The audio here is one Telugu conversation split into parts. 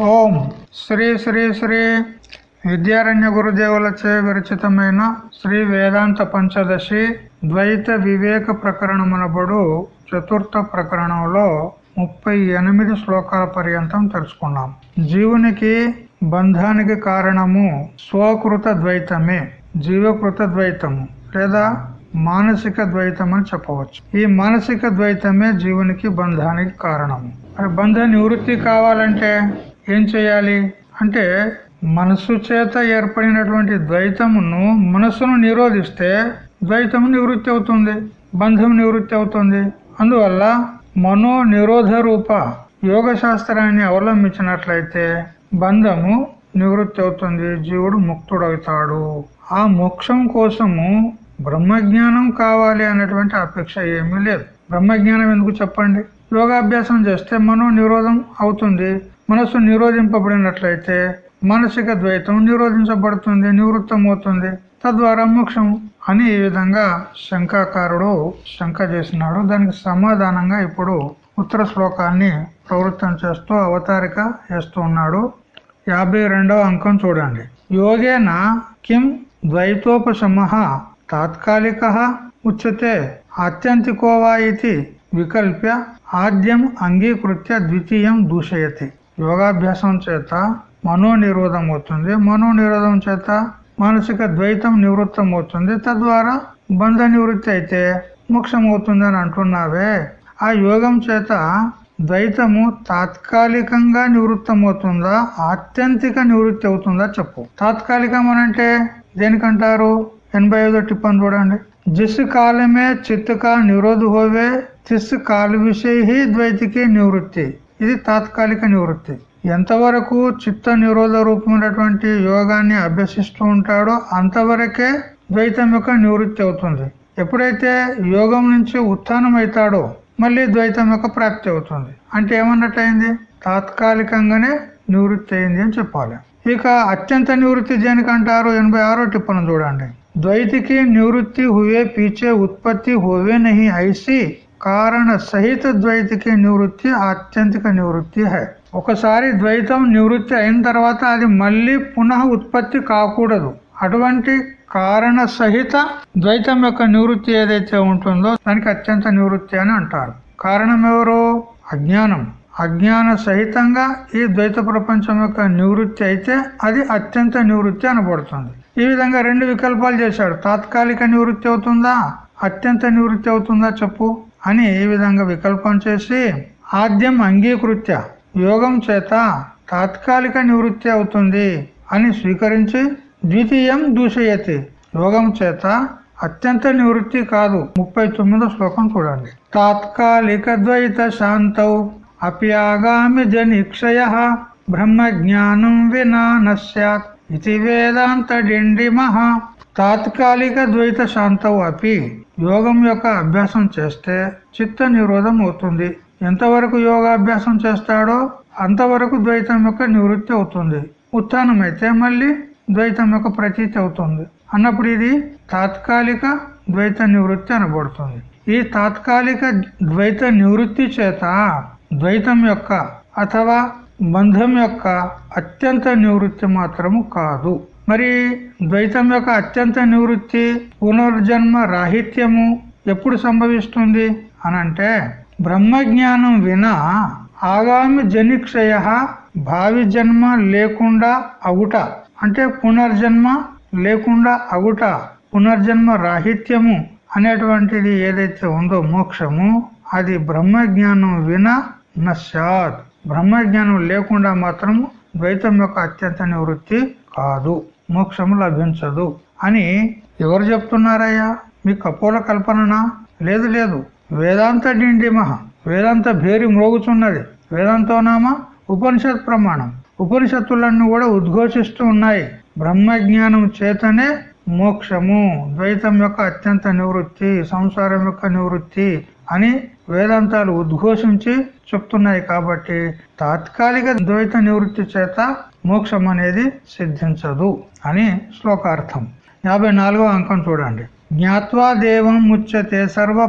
ఓం శ్రీ శ్రీ శ్రీ విద్యారణ్య గురుదేవులచే విరచితమైన శ్రీ వేదాంత పంచదశి ద్వైత వివేక ప్రకరణమునబడు చతుర్థ ప్రకరణంలో ముప్పై ఎనిమిది శ్లోకాల పర్యంతం తెలుసుకున్నాం. జీవునికి బంధానికి కారణము స్వకృత ద్వైతమే జీవకృత ద్వైతము లేదా మానసిక ద్వైతం అని చెప్పవచ్చు. ఈ మానసిక ద్వైతమే జీవునికి బంధానికి కారణము. మరి బంధ నివృత్తి కావాలంటే ఏం చేయాలి? అంటే మనస్సు చేత ఏర్పడినటువంటి ద్వైతమును మనస్సును నిరోధిస్తే ద్వైతము నివృత్తి అవుతుంది బంధం నివృత్తి అవుతుంది. అందువల్ల మనో నిరోధ రూప యోగ శాస్త్రాన్ని అవలంబించినట్లయితే బంధము నివృత్తి అవుతుంది జీవుడు ముక్తుడవుతాడు. ఆ మోక్షం కోసము బ్రహ్మజ్ఞానం కావాలి అనేటువంటి అపేక్ష ఏమీ లేదు. బ్రహ్మజ్ఞానం ఎందుకు చెప్పండి? యోగాభ్యాసం చేస్తే మనో నిరోధం అవుతుంది. మనస్సు నిరోధింపబడినట్లయితే మానసిక ద్వైతం నిరోధించబడుతుంది నివృత్తం అవుతుంది తద్వారా మోక్షం అని ఈ విధంగా శంకాకారుడు శంక చేసినాడు. దానికి సమాధానంగా ఇప్పుడు ఉత్తర శ్లోకాన్ని ప్రవృత్తం చేస్తూ అవతారిక చేస్తూ ఉన్నాడు. యాభై అంకం చూడండి. యోగేన కిం ద్వైతోపశమ తాత్కాలిక ఉచ్యతే ఆత్యంతికోవా ఇది వికల్ప్య ఆద్యం అంగీకృత్య ద్వితీయం దూషయతి. యోగాభ్యాసం చేత మనో నిరోధం అవుతుంది. మనో నిరోధం చేత మానసిక ద్వైతం నివృత్తం అవుతుంది. తద్వారా బంధ నివృత్తి అయితే మోక్షం అవుతుంది అని అంటున్నావే. ఆ యోగం చేత ద్వైతము తాత్కాలికంగా నివృత్తం అవుతుందా? ఆత్యంతిక నివృత్తి అవుతుందా చెప్పు. తాత్కాలికం అనంటే దేనికంటారు? ఎనభై ఐదో టిప్పని చూడండి. జిస్ కాలమే చిత్తుక నిరోధ హోవే తిస్ కాల విషయ ద్వైతికి నివృత్తి. ఇది తాత్కాలిక నివృత్తి ఎంతవరకు చిత్త నిరోధ రూపమైనటువంటి యోగాన్ని అభ్యసిస్తూ ఉంటాడో అంతవరకే ద్వైతం యొక్క నివృత్తి అవుతుంది. ఎప్పుడైతే యోగం నుంచి ఉత్థానం అవుతాడో మళ్ళీ ద్వైతం యొక్క ప్రాప్తి అవుతుంది. అంటే ఏమన్నట్టయింది? తాత్కాలికంగానే నివృత్తి అయింది అని చెప్పాలి. ఇక అత్యంత నివృత్తి దేనికంటారు ఎనభై ఆరో టిప్పను చూడండి. ద్వైతికి నివృత్తి హువే పీచే ఉత్పత్తి హువే నహి ఐసి కారణ సహిత ద్వైతికి నివృత్తి ఆత్యంతిక నివృత్తి హై. ఒకసారి ద్వైతం నివృత్తి అయిన తర్వాత అది మళ్ళీ పునః ఉత్పత్తి కాకూడదు. అటువంటి కారణ సహిత ద్వైతం యొక్క నివృత్తి ఏదైతే ఉంటుందో దానికి అత్యంత నివృత్తి అని అంటారు. కారణం ఎవరు? అజ్ఞానం. అజ్ఞాన సహితంగా ఈ ద్వైత ప్రపంచం యొక్క నివృత్తి అయితే అది అత్యంత నివృత్తి అనబడుతుంది. ఈ విధంగా రెండు వికల్పాలు చేశాడు. తాత్కాలిక నివృత్తి అవుతుందా? అత్యంత నివృత్తి అవుతుందా? చెప్పు. అని ఈ విధంగా వికల్పం చేసి ఆద్యం అంగీకృత్య యోగం చేత తాత్కాలిక నివృత్తి అవుతుంది అని స్వీకరించి ద్వితీయం దూషయతి. యోగం చేత అత్యంత నివృత్తి కాదు. ముప్పై తొమ్మిదో శ్లోకం చూడండి. తాత్కాలిక ద్వైత శాంతౌ అప్యాగామి జనిక్షయ బ్రహ్మ జ్ఞానం వినా నశ్యాత్. ఇది వేదాంత డిండిమహ తాత్కాలిక ద్వైత శాంతవు అపి యోగం యొక్క అభ్యాసం చేస్తే చిత్త నిరోధం అవుతుంది. ఎంతవరకు యోగాభ్యాసం చేస్తాడో అంతవరకు ద్వైతం యొక్క నివృత్తి అవుతుంది. ఉత్థానం అయితే మళ్ళీ ద్వైతం యొక్క ప్రతీతి అవుతుంది. అన్నప్పుడు ఇది తాత్కాలిక ద్వైత నివృత్తి అనబడుతుంది. ఈ తాత్కాలిక ద్వైత నివృత్తి చేత ద్వైతం యొక్క అథవా బంధం యొక్క అత్యంత నివృత్తి మాత్రము కాదు. మరి ద్వైతం యొక్క అత్యంత నివృత్తి పునర్జన్మ రాహిత్యము ఎప్పుడు సంభవిస్తుంది అనంటే బ్రహ్మజ్ఞానం వినా ఆగామి జనిక్షయ భావి జన్మ లేకుండా అగుట అంటే పునర్జన్మ లేకుండా అగుట పునర్జన్మ రాహిత్యము అనేటువంటిది ఏదైతే ఉందో మోక్షము అది బ్రహ్మజ్ఞానం వినా నశాత్ బ్రహ్మజ్ఞానం లేకుండా మాత్రం ద్వైతం యొక్క అత్యంత నివృత్తి కాదు. మోక్షము లభించదు. అని ఎవరు చెప్తున్నారయ్యా? మీ కపోల కల్పననా? లేదు లేదు. వేదాంత డిండిమహ. వేదాంత భేరి మ్రోగుతున్నది వేదాంతోనామా ఉపనిషత్ ప్రమాణం. ఉపనిషత్తులన్నీ కూడా ఉద్ఘోషిస్తూ ఉన్నాయి. బ్రహ్మజ్ఞానం చేతనే మోక్షము ద్వైతం యొక్క అత్యంత నివృత్తి సంసారం యొక్క నివృత్తి అని వేదాంతాలు ఉద్ఘోషించి చెప్తున్నాయి కాబట్టి తాత్కాలిక ద్వైత నివృత్తి చేత మోక్షం అనేది సిద్ధించదు అని శ్లోకార్థం. యాభై అంకం చూడండి. జ్ఞాత్వా దేవం ముచ్చతే సర్వ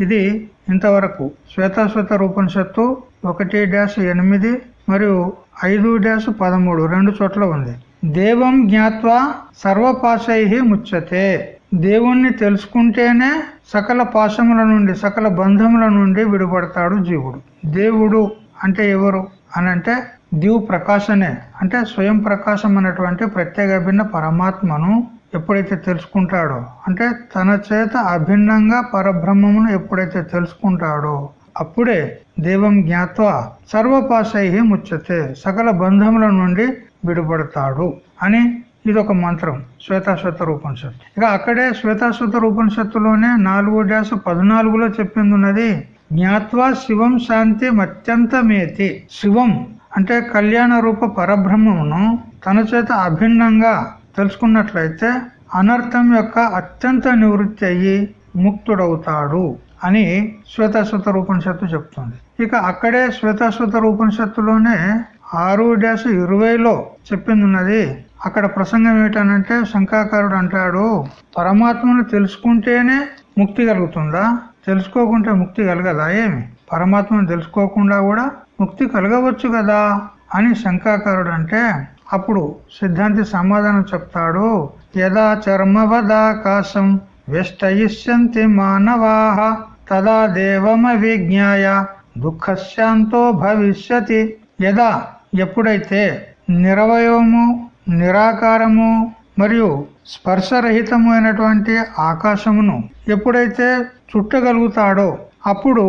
ఇది ఇంతవరకు శ్వేతశ్వేత రూపనిషత్తు ఒకటి డాష్ ఎనిమిది మరియు ఐదు డాష్ పదమూడు రెండు చోట్ల ఉంది. దేవం జ్ఞాత్వా సర్వపాశై ముచ్చతే దేవుణ్ణి తెలుసుకుంటేనే సకల పాశముల నుండి సకల బంధముల నుండి విడుపడతాడు జీవుడు. దేవుడు అంటే ఎవరు? అనంటే దివ్ ప్రకాశనే అంటే స్వయం ప్రకాశం అనేటువంటి ప్రత్యేక భిన్న పరమాత్మను ఎప్పుడైతే తెలుసుకుంటాడో అంటే తన చేత అభిన్నంగా పరబ్రహ్మమును ఎప్పుడైతే తెలుసుకుంటాడో అప్పుడే దేవం జ్ఞాత్వ సర్వపాశై ముచ్చతే సకల బంధముల నుండి విడుపడతాడు అని ఇది ఒక మంత్రం శ్వేతాశ్వత రూపనిషత్తు. ఇక అక్కడే శ్వేతాశ్వత రూపనిషత్తులోనే నాలుగు డ్యాస్ పద్నాలుగులో చెప్పింది ఉన్నది జ్ఞాత్వా శివం శాంతి అత్యంతమేతి శివం అంటే కళ్యాణ రూప పరబ్రహ్మమును తన చేత అభిన్నంగా తెలుసుకున్నట్లయితే అనర్థం యొక్క అత్యంత నివృత్తి అయ్యి ముక్తుడవుతాడు అని శ్వేతాశ్వత రూపనిషత్తు చెప్తుంది. ఇక అక్కడే శ్వేతాశ్వత రూపనిషత్తులోనే ఆరు డాష్ ఇరవైలో చెప్పింది ఉన్నది అక్కడ ప్రసంగం ఏమిటనంటే శంకాకారుడు అంటాడు పరమాత్మను తెలుసుకుంటేనే ముక్తి కలుగుతుందా? తెలుసుకోకుంటే ముక్తి కలగదా ఏమి? పరమాత్మను తెలుసుకోకుండా కూడా ముక్తి కలగవచ్చు కదా అని శంకాకారుడు అంటే అప్పుడు సిద్ధాంతి సమాధానం చెప్తాడు యదా చర్మవదాకాశం వ్యష్టయిష్యంతి మానవాహ తదా దేవమ విజ్ఞాయ దుఃఖశాంతో భవిష్యతి. యదా ఎప్పుడైతే నిరవయవము నిరాకారము మరియు స్పర్శరహితము అయినటువంటి ఆకాశమును ఎప్పుడైతే చుట్టగలుగుతాడో అప్పుడు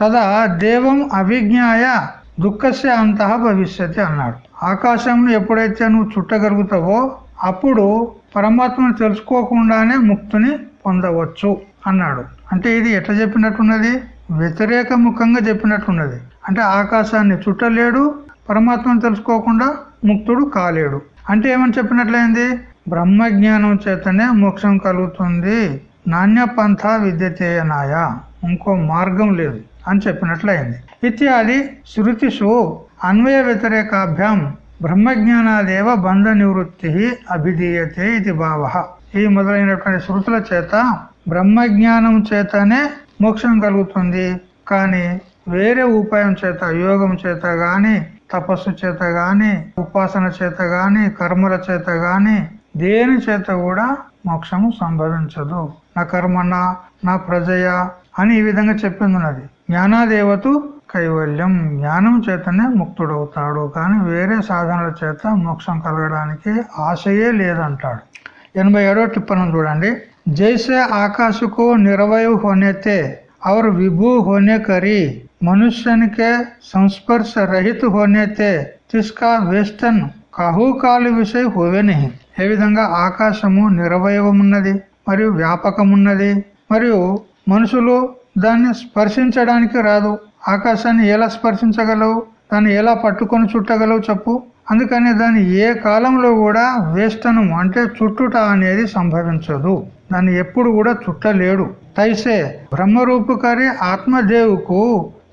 తదా దేవం అభిజ్ఞాయ దుఃఖస్య అంత భవిష్యతి అన్నాడు. ఆకాశంను ఎప్పుడైతే నువ్వు చుట్టగలుగుతావో అప్పుడు పరమాత్మను తెలుసుకోకుండానే ముక్తిని పొందవచ్చు అన్నాడు. అంటే ఇది ఎట్లా చెప్పినట్టున్నది? వ్యతిరేక ముఖంగా చెప్పినట్టున్నది. అంటే ఆకాశాన్ని చుట్టలేడు పరమాత్మను తెలుసుకోకుండా ముక్తుడు కాలేడు. అంటే ఏమని చెప్పినట్లయింది? బ్రహ్మజ్ఞానం చేతనే మోక్షం కలుగుతుంది. నాణ్య పంథ విద్యతేయనాయ ఇంకో మార్గం లేదు. అని చెప్పినట్లయింది. ఇత్యాది శృతిషు అన్వయ వ్యతిరేకాభ్యాం బ్రహ్మజ్ఞానాదేవ బంధ నివృత్తి అభిధీయతే ఇది భావ. ఈ మొదలైనటువంటి శృతుల చేత బ్రహ్మజ్ఞానం చేతనే మోక్షం కలుగుతుంది. కానీ వేరే ఉపాయం చేత యోగం చేత గాని తపస్సు చేత గాని ఉపాసన చేత గాని కర్మల చేత గాని దేని చేత కూడా మోక్షము సంభవించదు. నా కర్మన నా ప్రజయ అని ఈ విధంగా చెప్పింది ఉన్నది. జ్ఞానాదేవతు కైవల్యం జ్ఞానం చేతనే ముక్తుడవుతాడు కానీ వేరే సాధనల చేత మోక్షం కలగడానికి ఆశయే లేదంటాడు ఎనభై ఏడో టిప్పణం చూడండి జైసే ఆకాశకు నిరవయ హోనేతే और विभू होने करी मनुष्य के संस्पर्श रहित होने తే తిస్కా వేస్టన్ కాలు విషయ హోవే నహి ఏ విధంగా ఆకాశము నిరవయవమున్నది మరియు వ్యాపకమున్నది మరియు మనుషులు దాన్ని స్పర్శించడానికి రాదు. ఆకాశాన్ని ఎలా స్పర్శించగలవు? దాన్ని ఎలా పట్టుకొని చుట్టగలవు చెప్పు. అందుకని దాన్ని ఏ కాలంలో కూడా వేష్టను అంటే చుట్టుట అనేది సంభవించదు. దాన్ని ఎప్పుడు కూడా చుట్టలేడు. తైసే బ్రహ్మరూపకారి ఆత్మదేవుకు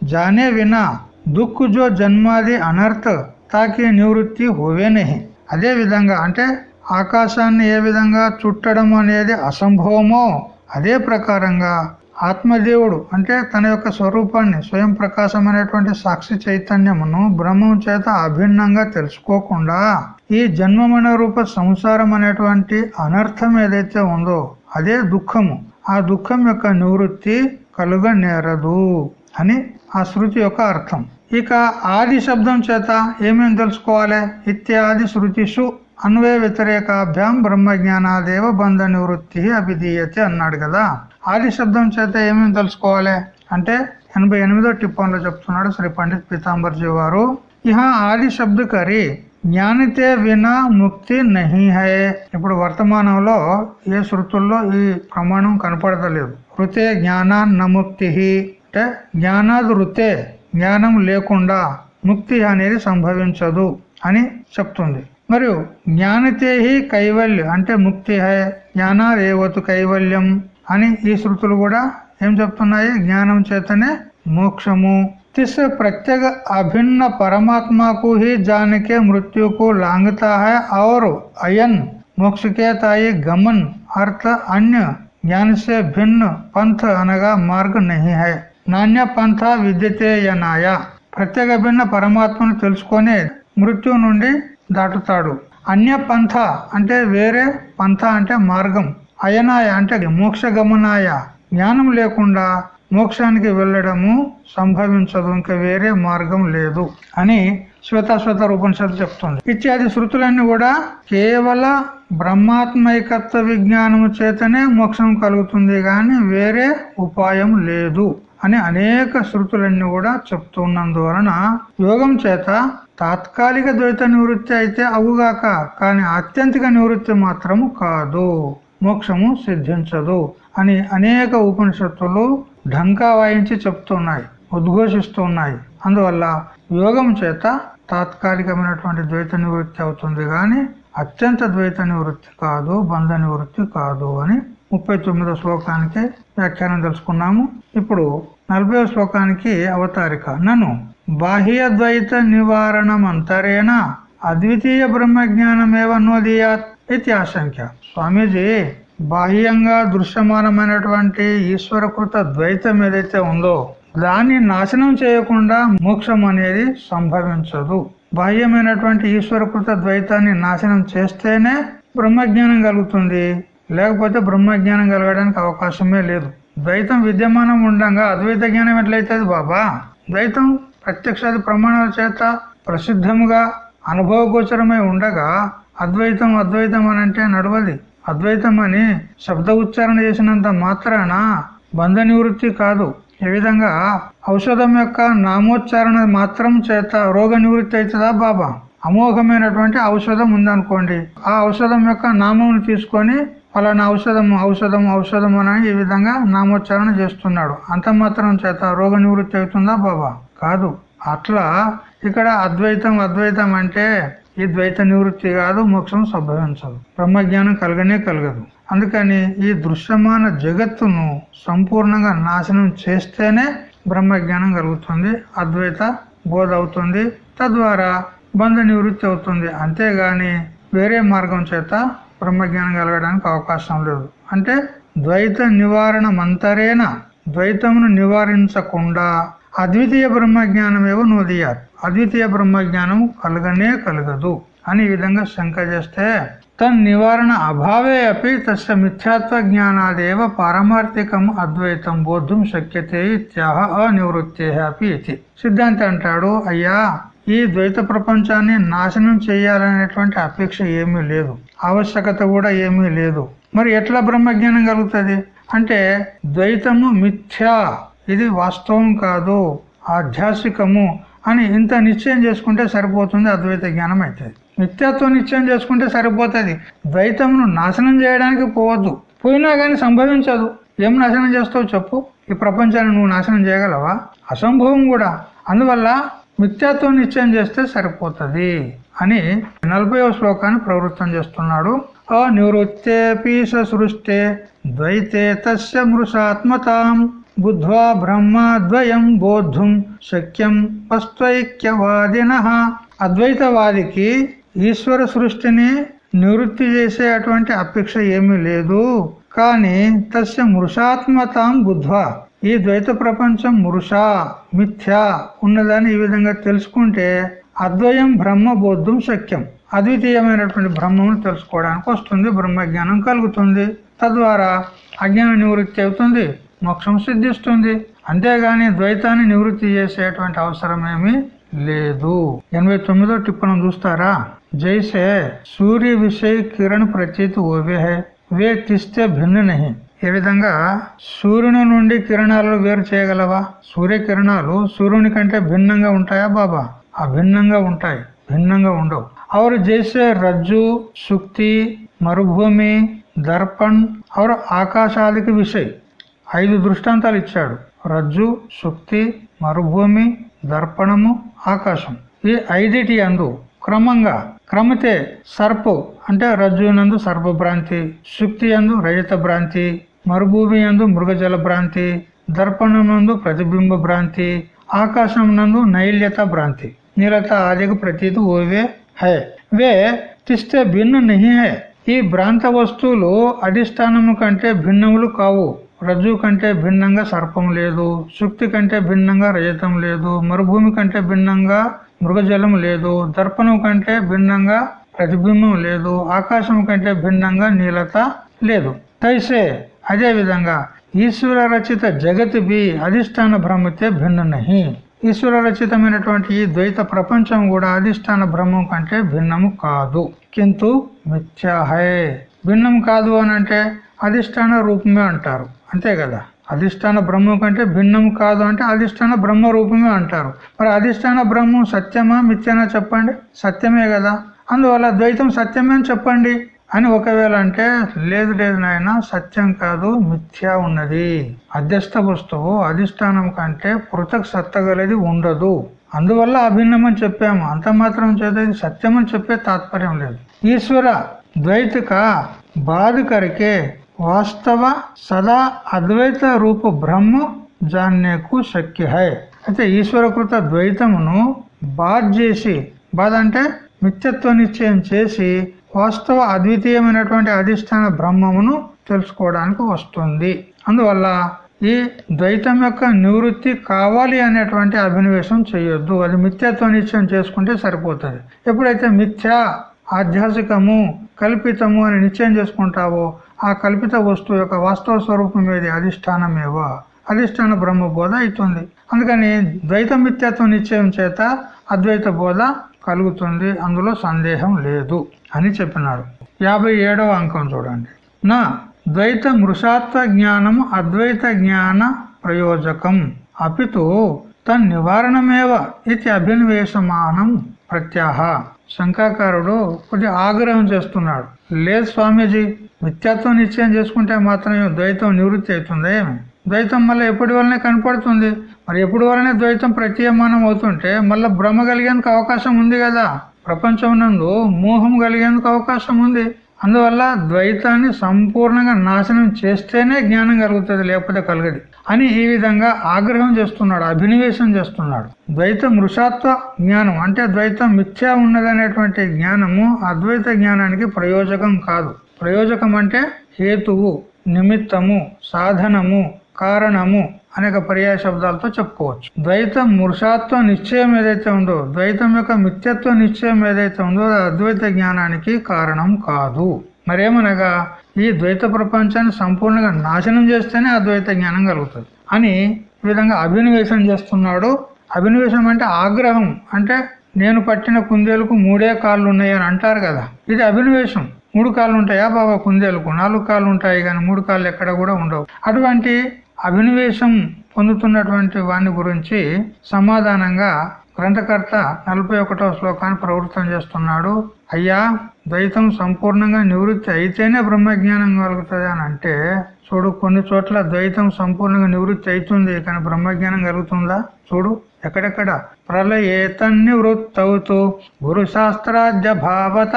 జానే వినా దుఃఖ జో జన్మాది అనర్థ తాకి నివృత్తి హోవేనహి అదే విధంగా అంటే ఆకాశాన్ని ఏ విధంగా చుట్టడం అనేది అసంభవమో అదే ప్రకారంగా ఆత్మదేవుడు అంటే తన యొక్క స్వరూపాన్ని స్వయం ప్రకాశమైనటువంటి సాక్షి చైతన్యమును బ్రహ్మం చేత అభిన్నంగా తెలుసుకోకుండా ఈ జన్మమైన రూప సంసారం అనేటువంటి అనర్థం ఏదైతే ఉందో అదే దుఃఖము. ఆ దుఃఖం యొక్క నివృత్తి కలుగ నేరదు అని ఆ శృతి యొక్క అర్థం. ఇక ఆది శబ్దం చేత ఏమేమి తెలుసుకోవాలి? ఇత్యాది శృతిషు అన్వయ వ్యతిరేకాభ్యాం బ్రహ్మజ్ఞానాదేవ బంధ నివృత్తి అభిధీయతే అన్నాడు కదా. ఆది శబ్దం చేత ఏమేమి తెలుసుకోవాలి? అంటే ఎనభై ఎనిమిదో టిప్పంలో చెప్తున్నాడు శ్రీ పండిత్ పీతాంబర్జీ వారు. ఇహ ఆది శబ్దకరి జ్ఞానితే వినా ముక్తి నహి హే. ఇప్పుడు వర్తమానంలో ఏ శృతుల్లో ఈ ప్రమాణం కనపడతలేదు. రుతే జ్ఞానాన్న నముక్తి అంటే జ్ఞానాది రుతే జ్ఞానం లేకుండా ముక్తి అనేది సంభవించదు అని చెప్తుంది. మరియు జ్ఞానితే కైవల్యం అంటే ముక్తి హై. జ్ఞానాదేవతు కైవల్యం. అని ఈ శృతులు కూడా ఏం చెప్తున్నాయి? జ్ఞానం చేతనే మోక్షము. తిస్ ప్రత్యేక అభిన్న పరమాత్మకు హి జానకే మృత్యుకు లాంగతాయ హై అయన్ మోక్షకే తాయి గమన్ అర్థ అన్య జ్ఞానసే భిన్న పంథ అనగా మార్గ నహి హై. నాణ్య పంథ విద్యతే యనాయ. ప్రత్యేక భిన్న పరమాత్మను తెలుసుకొని మృత్యు నుండి దాటుతాడు. అన్య పంథ అంటే వేరే పంథ అంటే మార్గం. అయనాయ అంటే మోక్ష గమనాయ జ్ఞానం లేకుండా మోక్షానికి వెళ్ళడము సంభవించదు ఇంకా వేరే మార్గం లేదు అని శ్వేతాశ్వేత ఉపనిషత్తు చెప్తుంది. ఇత్యాది శృతులన్నీ కూడా కేవల బ్రహ్మాత్మైకత్వ విజ్ఞానము చేతనే మోక్షం కలుగుతుంది కానీ వేరే ఉపాయం లేదు అని అనేక శృతులన్నీ కూడా చెప్తున్నందువలన యోగం చేత తాత్కాలిక ద్వైత నివృత్తి అయితే అవుగాక కానీ ఆత్యంతిక నివృత్తి మాత్రము కాదు. మోక్షము సిద్ధించదు అని అనేక ఉపనిషత్తులు ఢంకా వాయించి చెప్తున్నాయి ఉద్ఘోషిస్తున్నాయి. అందువల్ల యోగం చేత తాత్కాలికమైనటువంటి ద్వైత నివృత్తి అవుతుంది గాని అత్యంత ద్వైత నివృత్తి కాదు బంధ నివృత్తి కాదు అని ముప్పై తొమ్మిదో శ్లోకానికి వ్యాఖ్యానం తెలుసుకున్నాము. ఇప్పుడు నలభై శ్లోకానికి అవతారిక. నన్ను బాహ్య ద్వైత నివారణం అంతరేనా అద్వితీయ బ్రహ్మజ్ఞానమేవ నోదియాత్. ఇది ఆశంక స్వామీజీ బాహ్యంగా దృశ్యమానమైనటువంటి ఈశ్వరకృత ద్వైతం ఏదైతే ఉందో దాన్ని నాశనం చేయకుండా మోక్షం అనేది సంభవించదు. బాహ్యమైనటువంటి ఈశ్వరకృత ద్వైతాన్ని నాశనం చేస్తేనే బ్రహ్మజ్ఞానం కలుగుతుంది. లేకపోతే బ్రహ్మజ్ఞానం కలగడానికి అవకాశమే లేదు. ద్వైతం విద్యమానం ఉండగా అద్వైత జ్ఞానం ఎట్లయితుంది బాబా? ద్వైతం ప్రత్యక్షాది ప్రమాణాల చేత ప్రసిద్ధముగా అనుభవగోచరమై ఉండగా అద్వైతం అద్వైతం అని అంటే నడవది. అద్వైతం అని శబ్ద ఉచ్చారణ చేసినంత మాత్రాన బంధ నివృత్తి కాదు. ఏ విధంగా? ఔషధం యొక్క నామోచ్చారణ మాత్రం చేత రోగ నివృత్తి అవుతుందా బాబా? అమోఘమైనటువంటి ఔషధం ఉందనుకోండి. ఆ ఔషధం యొక్క నామం తీసుకొని ఫలానా ఔషధం ఔషధం ఔషధం అని ఈ విధంగా నామోచ్చారణ చేస్తున్నాడు. అంత మాత్రం చేత రోగ నివృత్తి అవుతుందా బాబా? కాదు. అట్లా ఇక్కడ అద్వైతం అద్వైతం అంటే ఈ ద్వైత నివృత్తి కాదు మోక్షం సంభవించదు. బ్రహ్మజ్ఞానం కలగనే కలగదు. అందుకని ఈ దృశ్యమాన జగత్తును సంపూర్ణంగా నాశనం చేస్తేనే బ్రహ్మజ్ఞానం కలుగుతుంది అద్వైత బోధ అవుతుంది తద్వారా బంధ నివృత్తి అవుతుంది. అంతేగాని వేరే మార్గం చేత బ్రహ్మజ్ఞానం కలగడానికి అవకాశం లేదు. అంటే ద్వైత నివారణ మంతరేన ద్వైతమును నివారించకుండా అద్వితీయ బ్రహ్మజ్ఞానం ఏవో నోదియారు అద్వితీయ బ్రహ్మజ్ఞానం కలగనే కలగదు. అని ఈ విధంగా శంక చేస్తే తన్ నివారణ అభావే అపి తస్య మిథ్యాత్వ జ్ఞానాదేవ పారమార్థికం అద్వైతం బోధం శక్యతే ఇత్యాహ అనివృత్తే అపి ఇది. సిద్ధాంతి అంటాడు అయ్యా ఈ ద్వైత ప్రపంచాన్ని నాశనం చేయాలనేటువంటి అపేక్ష ఏమీ లేదు. ఆవశ్యకత కూడా ఏమీ లేదు. మరి ఎట్లా బ్రహ్మజ్ఞానం కలుగుతుంది? అంటే ద్వైతము మిథ్యా. ఇది వాస్తవం కాదు ఆధ్యాసికము అని ఇంత నిశ్చయం చేసుకుంటే సరిపోతుంది అద్వైత జ్ఞానం అవుతుంది నిత్యత్వం నిశ్చయం చేసుకుంటే సరిపోతుంది. ద్వైతమును నాశనం చేయడానికి పోవద్దు. పోయినా కానీ సంభవించదు. ఏం నాశనం చేస్తావు చెప్పు. ఈ ప్రపంచాన్ని నువ్వు నాశనం చేయగలవా? అసంభవం కూడా. అందువల్ల మిథ్యాత్వం నిశ్చయం చేస్తే సరిపోతుంది అని నలభైవ శ్లోకాన్ని ప్రవృత్తం చేస్తున్నాడు. అనివృత్తేపీస సృష్టే ద్వైతే తస్య మృషాత్మతాం. బుద్ధ్వా బ్రహ్మద్వయం బోద్ధుం శక్యం పస్త్వైక్యవాదిన అద్వైతవాదికి ఈశ్వర సృష్టిని నివృత్తి చేసే అటువంటి అపేక్ష ఏమీ లేదు కానీ తస్య మృషాత్మతాం బుద్ధ్వా। ఈ ద్వైత ప్రపంచం మృష మిథ్య ఉన్నదని ఈ విధంగా తెలుసుకుంటే అద్వయం బ్రహ్మ బోద్ధం శక్యం। అద్వితీయమైనటువంటి బ్రహ్మను తెలుసుకోవడానికి వస్తుంది బ్రహ్మజ్ఞానం కలుగుతుంది। తద్వారా అజ్ఞాన నివృత్తి అవుతుంది। మోక్షం సిద్ధిస్తుంది అంతేగాని ద్వైతాన్ని నివృత్తి చేసేటువంటి అవసరమేమి లేదు. ఎనభై తొమ్మిదో టిప్పణం చూస్తారా? జైసే సూర్య విషయ కిరణ్ ప్రతీతి ఓవే హై వే కిస్తే భిన్న నహి. ఏ విధంగా? సూర్యుని నుండి కిరణాలను వేరు చేయగలవా? సూర్య కిరణాలు సూర్యుని కంటే భిన్నంగా ఉంటాయా బాబా? అభిన్నంగా ఉంటాయి. భిన్నంగా ఉండవు. అవరు చేసే రజ్జు శుక్తి మరుభూమి దర్పణ్ అవరు ఆకాశాదికి విషయ్. ఐదు దృష్టాంతాలు ఇచ్చాడు. రజ్జు సుక్తి మరుభూమి దర్పణము ఆకాశం. ఈ ఐదిటి అందు క్రమంగా క్రమతే సర్పు అంటే రజ్జు నందు సర్ప సుక్తి అందు రజత భ్రాంతి మరుభూమి యందు మృగజల భ్రాంతి దర్పణం నందు ప్రతిబింబ భ్రాంతి ఆకాశం నందు నైల్యత భ్రాంతి. నీలత ఆదికి ప్రతీతి ఓవే హై. వే తిస్తే భిన్న నహి హై. ఈ భ్రాంత వస్తువులు అధిష్టానము కంటే భిన్నములు కావు. రజ్జు కంటే భిన్నంగా సర్పం లేదు శుక్తి కంటే భిన్నంగా రజతం లేదు మరుభూమి కంటే భిన్నంగా మృగజలం లేదు దర్పణం కంటే భిన్నంగా ప్రతిబింబం లేదు ఆకాశం కంటే భిన్నంగా నీలత లేదు. తైసే అదే విధంగా ఈశ్వర రచిత జగత్ బి అధిష్టాన భ్రమతే భిన్న నహి. ఈశ్వర రచితమైనటువంటి ఈ ద్వైత ప్రపంచం కూడా అధిష్టాన బ్రహ్మం కంటే భిన్నము కాదు. కింటు మిథ్యాహే భిన్నం కాదు అని అంటే అధిష్టాన రూపమే అంటారు. అంతే కదా? అధిష్టాన బ్రహ్మం కంటే భిన్నం కాదు అంటే అధిష్టాన బ్రహ్మ రూపమే అంటారు. మరి అధిష్టాన బ్రహ్మం సత్యమా మిథ్యనా చెప్పండి? సత్యమే కదా. అందువల్ల ద్వైతం సత్యమే అని చెప్పండి. అని ఒకవేళ అంటే లేదు లేదు నాయన సత్యం కాదు మిథ్యా ఉన్నది. అధ్యస్థ వస్తువు అధిష్టానం కంటే పృథక్ సత్తగలది ఉండదు. అందువల్ల అభిన్నం అని చెప్పాము. అంత మాత్రం చేత సత్యం అని చెప్పే తాత్పర్యం లేదు. ఈశ్వర ద్వైతిక బాధకరికే వాస్తవ సదా అద్వైత రూప బ్రహ్మ జాన్యకు శక్య హై. అయితే ఈశ్వరకృత ద్వైతమును బాధ చేసి బాధ అంటే మిత్యత్వ నిశ్చయం చేసి వాస్తవ అద్వితీయమైనటువంటి అధిష్టాన బ్రహ్మమును తెలుసుకోవడానికి వస్తుంది. అందువల్ల ఈ ద్వైతం యొక్క నివృత్తి కావాలి అనేటువంటి అభినవేశం చేయొద్దు. అది మిథ్యాత్వ నిశ్చయం చేసుకుంటే సరిపోతుంది. ఎప్పుడైతే మిథ్య ఆధ్యాసికము కల్పితము అని నిశ్చయం చేసుకుంటావో ఆ కల్పిత వస్తువు యొక్క వాస్తవ స్వరూపం ఏది అధిష్టానమేవ? అధిష్టాన బ్రహ్మ బోధ అవుతుంది అందుకని ద్వైత మిత్యత్వం నిశ్చయం చేత అద్వైత బోధ కలుగుతుంది. అందులో సందేహం లేదు అని చెప్పినాడు. యాభై అంకం చూడండి. నా ద్వైత మృషాత్వ జ్ఞానం అద్వైత జ్ఞాన ప్రయోజకం అపితు తన్ నివారణమేవ ఇది అభినవేశమానం ప్రత్యాహ. శంకాకారుడు కొద్ది ఆగ్రహం చేస్తున్నాడు. లేదు స్వామీజీ నిత్యత్వం నిశ్చయం చేసుకుంటే మాత్రం ద్వైతం నివృత్తి అవుతుంది. ఏమి ద్వైతం మళ్ళీ ఎప్పటి వల్లనే కనపడుతుంది? మరి ఎప్పటి వల్లనే ద్వైతం ప్రతీయమానం అవుతుంటే మళ్ళీ భ్రమ కలిగేందుకు అవకాశం ఉంది కదా. ప్రపంచం నందు మోహం కలిగేందుకు అవకాశం ఉంది. అందువల్ల ద్వైతాన్ని సంపూర్ణంగా నాశనం చేస్తేనే జ్ఞానం కలుగుతుంది లేకపోతే కలగదు. అని ఈ విధంగా ఆగ్రహం చేస్తున్నాడు అభినవేశం చేస్తున్నాడు. ద్వైత మృషాత్వ జ్ఞానం అంటే ద్వైతం మిథ్యా ఉన్నదనేటువంటి జ్ఞానము అద్వైత జ్ఞానానికి ప్రయోజకం కాదు. ప్రయోజకం అంటే హేతువు నిమిత్తము సాధనము కారణము అనేక పర్యాయ శబ్దాలతో చెప్పుకోవచ్చు. ద్వైతం మృషాత్వ నిశ్చయం ఏదైతే ఉందో ద్వైతం యొక్క మిథ్యత్వ నిశ్చయం ఏదైతే ఉందో అది అద్వైత జ్ఞానానికి కారణం కాదు. మరేమనగా ఈ ద్వైత ప్రపంచాన్ని సంపూర్ణంగా నాశనం చేస్తేనే అద్వైత జ్ఞానం కలుగుతుంది. అని ఈ విధంగా అభినవేశం చేస్తున్నాడు. అభినవేశం అంటే ఆగ్రహం. అంటే నేను పట్టిన కుందేలకు మూడే కాళ్ళు ఉన్నాయి అని అంటారు కదా. ఇది అభినవేశం. మూడు కాళ్ళు ఉంటాయా బాబా కుందేలకు? నాలుగు కాళ్ళు ఉంటాయి కానీ మూడు కాళ్ళు ఎక్కడ కూడా ఉండవు. అటువంటి అభినవేశం పొందుతున్నటువంటి వాని గురించి సమాధానంగా గ్రంథకర్త నలభై ఒకటో శ్లోకాన్ని ప్రవృత్తం చేస్తున్నాడు. అయ్యా ద్వైతం సంపూర్ణంగా నివృత్తి అయితేనే బ్రహ్మజ్ఞానం కలుగుతుంది అని అంటే చూడు కొన్ని చోట్ల ద్వైతం సంపూర్ణంగా నివృత్తి అవుతుంది కానీ బ్రహ్మజ్ఞానం కలుగుతుందా? చూడు. ఎక్కడెక్కడ? ప్రళయేతన్నివృత్తవుతూ గురు శాస్త్రాద్య భావత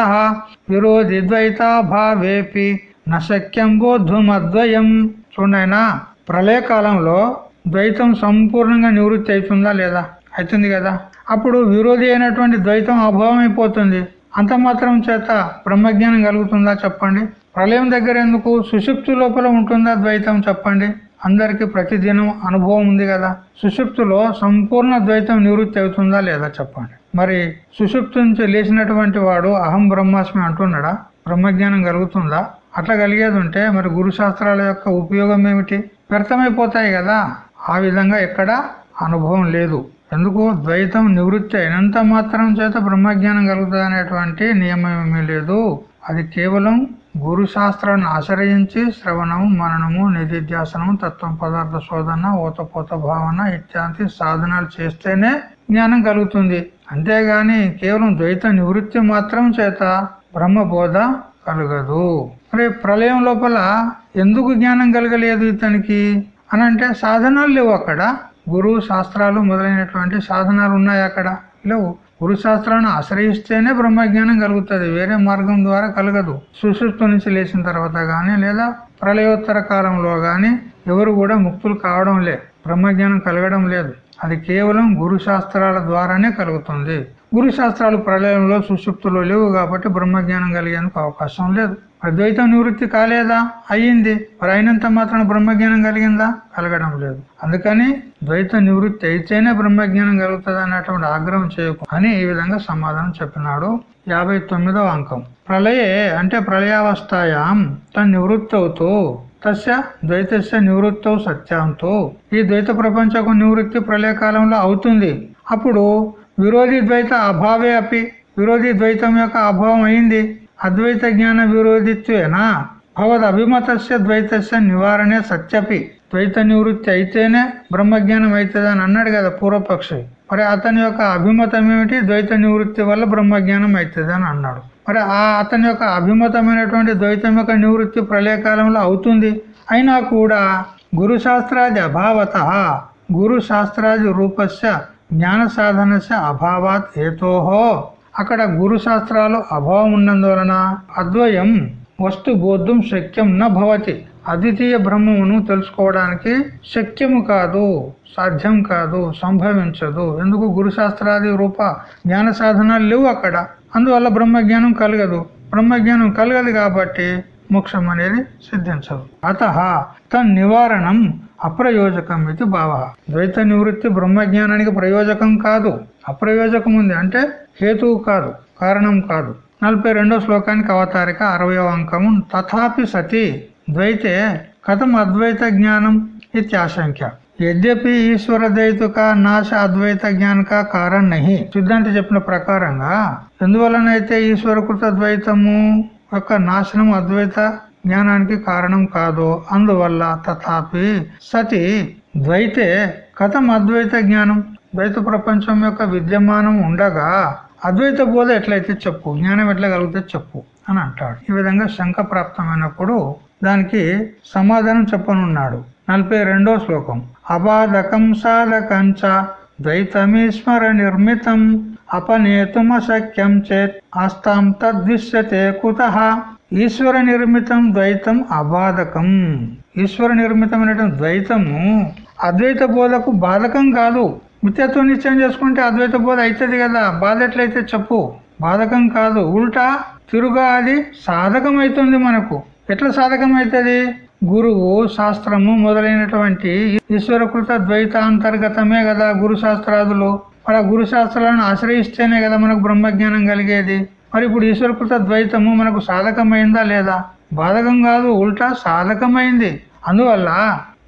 విరోధి ద్వైతాభావేపి నశక్యం బోధుమద్వయం. చూడైనా ప్రళయ కాలంలో ద్వైతం సంపూర్ణంగా నివృత్తి అవుతుందా లేదా? అవుతుంది కదా. అప్పుడు విరోధి అయినటువంటి ద్వైతం అభావం అయిపోతుంది అంత మాత్రం చేత బ్రహ్మజ్ఞానం కలుగుతుందా చెప్పండి? ప్రళయం దగ్గర ఎందుకు సుషుప్తి లోపల ఉంటుందా ద్వైతం చెప్పండి? అందరికీ ప్రతిదినం అనుభవం ఉంది కదా. సుషుప్తిలో సంపూర్ణ ద్వైతం నివృత్తి అవుతుందా లేదా చెప్పండి. మరి సుషుప్తి నుంచి లేచినటువంటి వాడు అహం బ్రహ్మాస్మి అంటున్నాడా? బ్రహ్మజ్ఞానం కలుగుతుందా? అట్లా కలిగేది ఉంటే మరి గురు శాస్త్రాల యొక్క ఉపయోగం ఏమిటి? వ్యర్థమైపోతాయి కదా. ఆ విధంగా ఎక్కడ అనుభవం లేదు. ఎందుకు? ద్వైతం నివృత్తి అయినంత మాత్రం చేత బ్రహ్మజ్ఞానం కలుగుతుంది అనేటువంటి నియమం ఏమీ లేదు. అది కేవలం గురు శాస్త్రాన్ని ఆశ్రయించి శ్రవణము మననము నిధిధ్యాసనము తత్వం పదార్థ శోధన ఓతపోత భావన ఇత్యాది సాధనాలు చేస్తేనే జ్ఞానం కలుగుతుంది. అంతేగాని కేవలం ద్వైత నివృత్తి మాత్రం చేత బ్రహ్మబోధ కలగదు. మరి ప్రళయం లోపల ఎందుకు జ్ఞానం కలగలేదు ఇతనికి? అనంటే సాధనాలు లేవు అక్కడ. గురువు శాస్త్రాలు మొదలైనటువంటి సాధనాలు ఉన్నాయి అక్కడ. లేవు. గురు శాస్త్రాన్ని ఆశ్రయిస్తేనే బ్రహ్మజ్ఞానం కలుగుతుంది. వేరే మార్గం ద్వారా కలగదు. సుశుప్తి నుంచి లేచిన తర్వాత కానీ లేదా ప్రళయోత్తర కాలంలో కానీ ఎవరు కూడా ముక్తులు కావడం లే. బ్రహ్మజ్ఞానం కలగడం లేదు. అది కేవలం గురు శాస్త్రాల ద్వారానే కలుగుతుంది. గురు శాస్త్రాలు ప్రళయంలో సుషుప్తులో లేవు కాబట్టి బ్రహ్మజ్ఞానం కలిగేందుకు అవకాశం లేదు. అద్వైతం నివృత్తి కాలేదా? అయ్యింది. మరి అయినంత మాత్రం బ్రహ్మజ్ఞానం కలిగిందా? కలగడం లేదు. అందుకని ద్వైత నివృత్తి అయితేనే బ్రహ్మజ్ఞానం కలుగుతుంది అన్నటువంటి ఆగ్రహం చేయకు అని ఈ విధంగా సమాధానం చెప్పినాడు యాభై తొమ్మిదవ అంకం. ప్రళయే అంటే ప్రళయావస్థాయాం తన నివృత్తవుతూ తస్య ద్వైతస్య నివృత్తౌ సత్యాంతో. ఈ ద్వైత ప్రపంచకు నివృత్తి ప్రళయకాలంలో అవుతుంది. అప్పుడు విరోధి ద్వైత అభావే అపి. విరోధి ద్వైతం యొక్క అభావం అయింది. అద్వైత జ్ఞాన విరోధిత్వేనా భవద్ అభిమతస్య ద్వైతస్య నివారణే సత్యపి. ద్వైత నివృత్తి అయితేనే బ్రహ్మజ్ఞానం అవుతుంది అని అన్నాడు కదా పూర్వపక్షి. మరి అతని యొక్క అభిమతం ఏమిటి ద్వైత నివృత్తి వల్ల బ్రహ్మజ్ఞానం అవుతుంది అని అన్నాడు. మరి ఆ అతని యొక్క అభిమతమైనటువంటి ద్వైతం యొక్క నివృత్తి ప్రళయకాలంలో అవుతుంది? అయినా కూడా గురు శాస్త్రాది అభావత గురు శాస్త్రాది రూపస్య జ్ఞాన సాధనస్య అభావాత్ హేతోహో అక్కడ గురు శాస్త్రాలు అభావం ఉన్నందువలన అద్వయం వస్తు బోద్ధం శక్యం న భవతి. అద్వితీయ బ్రహ్మమును తెలుసుకోవడానికి శక్యము కాదు సాధ్యం కాదు సంభవించదు. ఎందుకు? గురు శాస్త్రాది రూప జ్ఞాన సాధనాలు లేవు అక్కడ. అందువల్ల బ్రహ్మజ్ఞానం కలగదు. బ్రహ్మజ్ఞానం కలగదు కాబట్టి మోక్షం అనేది సిద్ధించదు. అత తన్ నివారణం అప్రయోజకం ఇది భావ. ద్వైత నివృత్తి బ్రహ్మజ్ఞానానికి ప్రయోజకం కాదు. అప్రయోజకం ఉంది అంటే హేతువు కాదు కారణం కాదు. నలభై రెండో శ్లోకానికి అవతారిక అరవయో అంకము. తథాపి సతి ద్వైతే కథం అద్వైత జ్ఞానం ఇత్యాశంక్య యద్యపి ఈశ్వర దైతుక నాశ అద్వైత జ్ఞానక కారణం నహి. సిద్ధాంతి చెప్పిన ప్రకారంగా ఎందువలనైతే ఈశ్వరకృత ద్వైతము యొక్క నాశనం అద్వైత జ్ఞానానికి కారణం కాదు అందువల్ల తథాపి సతి ద్వైతే కథం అద్వైత జ్ఞానం. ద్వైత ప్రపంచం యొక్క విద్యమానం ఉండగా అద్వైత బోధ ఎట్లయితే చెప్పు జ్ఞానం ఎట్లా కలిగితే చెప్పు అని అంటాడు. ఈ విధంగా శంక ప్రాప్తమైనప్పుడు దానికి సమాధానం చెప్పనున్నాడు. నలభై రెండో శ్లోకం. అబాధకం సాధకంచ ద్వైతమీశ్వర నిర్మితం అపనేతుమశక్యం చేత్ ఆస్తాం తద్విశ్యతే కుత. ఈశ్వర నిర్మితం ద్వైతం అబాధకం ఈశ్వర నిర్మితమైనటువంటి ద్వైతము అద్వైత బోధకు బాధకం కాదు. ముత్యత్వం నిశ్చయం చేసుకుంటే అద్వైత బోధ అవుతుంది కదా. బాధ ఎట్లయితే చెప్పు. బాధకం కాదు. ఉల్టా తిరుగా అది సాధకం అవుతుంది మనకు. ఎట్లా సాధకం అవుతుంది గురువు శాస్త్రము మొదలైనటువంటి ఈశ్వరకృత ద్వైతాంతర్గతమే కదా గురు శాస్త్రాదులు. మరి గురు శాస్త్రాలను ఆశ్రయిస్తేనే కదా మనకు బ్రహ్మజ్ఞానం కలిగేది. మరి ఇప్పుడు ఈశ్వరకృత ద్వైతము మనకు సాధకమైందా లేదా? బాధకం కాదు ఉల్టా సాధకమైంది. అందువల్ల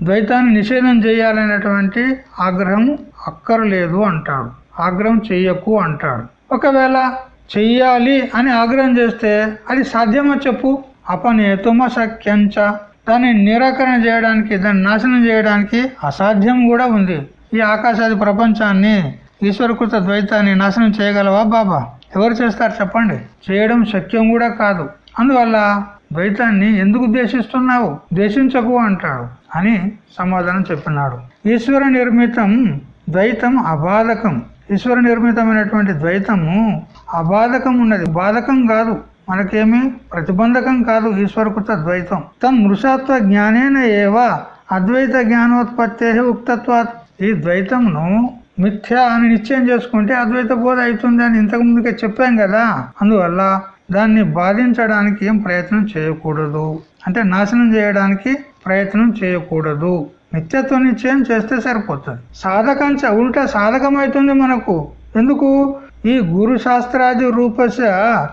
ద్వైతాన్ని నిషేధం చేయాలనేటువంటి ఆగ్రహం అక్కర్లేదు అంటాడు. ఆగ్రహం చెయ్యకు అంటాడు. ఒకవేళ చెయ్యాలి అని ఆగ్రహం చేస్తే అది సాధ్యమో చెప్పు? అపనేతుమ సఖ్యంచ. దాన్ని నిరాకరణ చేయడానికి దాన్ని నాశనం చేయడానికి అసాధ్యం కూడా ఉంది. ఈ ఆకాశాది ప్రపంచాన్ని ఈశ్వరకృత ద్వైతాన్ని నాశనం చేయగలవా బాబా? ఎవరు చేస్తారు చెప్పండి? చేయడం శక్యం కూడా కాదు. అందువల్ల ద్వైతాన్ని ఎందుకు ద్వేషిస్తున్నావు? ద్వేషించకు అంటాడు అని సమాధానం చెప్పినాడు. ఈశ్వర నిర్మితం ద్వైతం అబాధకం. ఈశ్వర నిర్మితమైనటువంటి ద్వైతము అబాధకం ఉన్నది. బాధకం కాదు. మనకేమి ప్రతిబంధకం కాదు ఈశ్వరకృత ద్వైతం. తన్ మృషత్వ జ్ఞానేన ఏవ అద్వైత జ్ఞానోత్పత్తే ఉక్తత్వాత్. ఈ ద్వైతంను మిథ్య అని నిశ్చయం చేసుకుంటే అద్వైత బోధ అవుతుంది అని ఇంతకు ముందుకే చెప్పాం కదా. అందువల్ల దాన్ని బాధించడానికి ఏం ప్రయత్నం చేయకూడదు. అంటే నాశనం చేయడానికి ప్రయత్నం చేయకూడదు. నిత్యత్వ నిశ్చయం చేస్తే సరిపోతుంది. సాధకంచ ఉల్టా సాధకమవుతుంది మనకు. ఎందుకు? ఈ గురు శాస్త్రాది రూపశ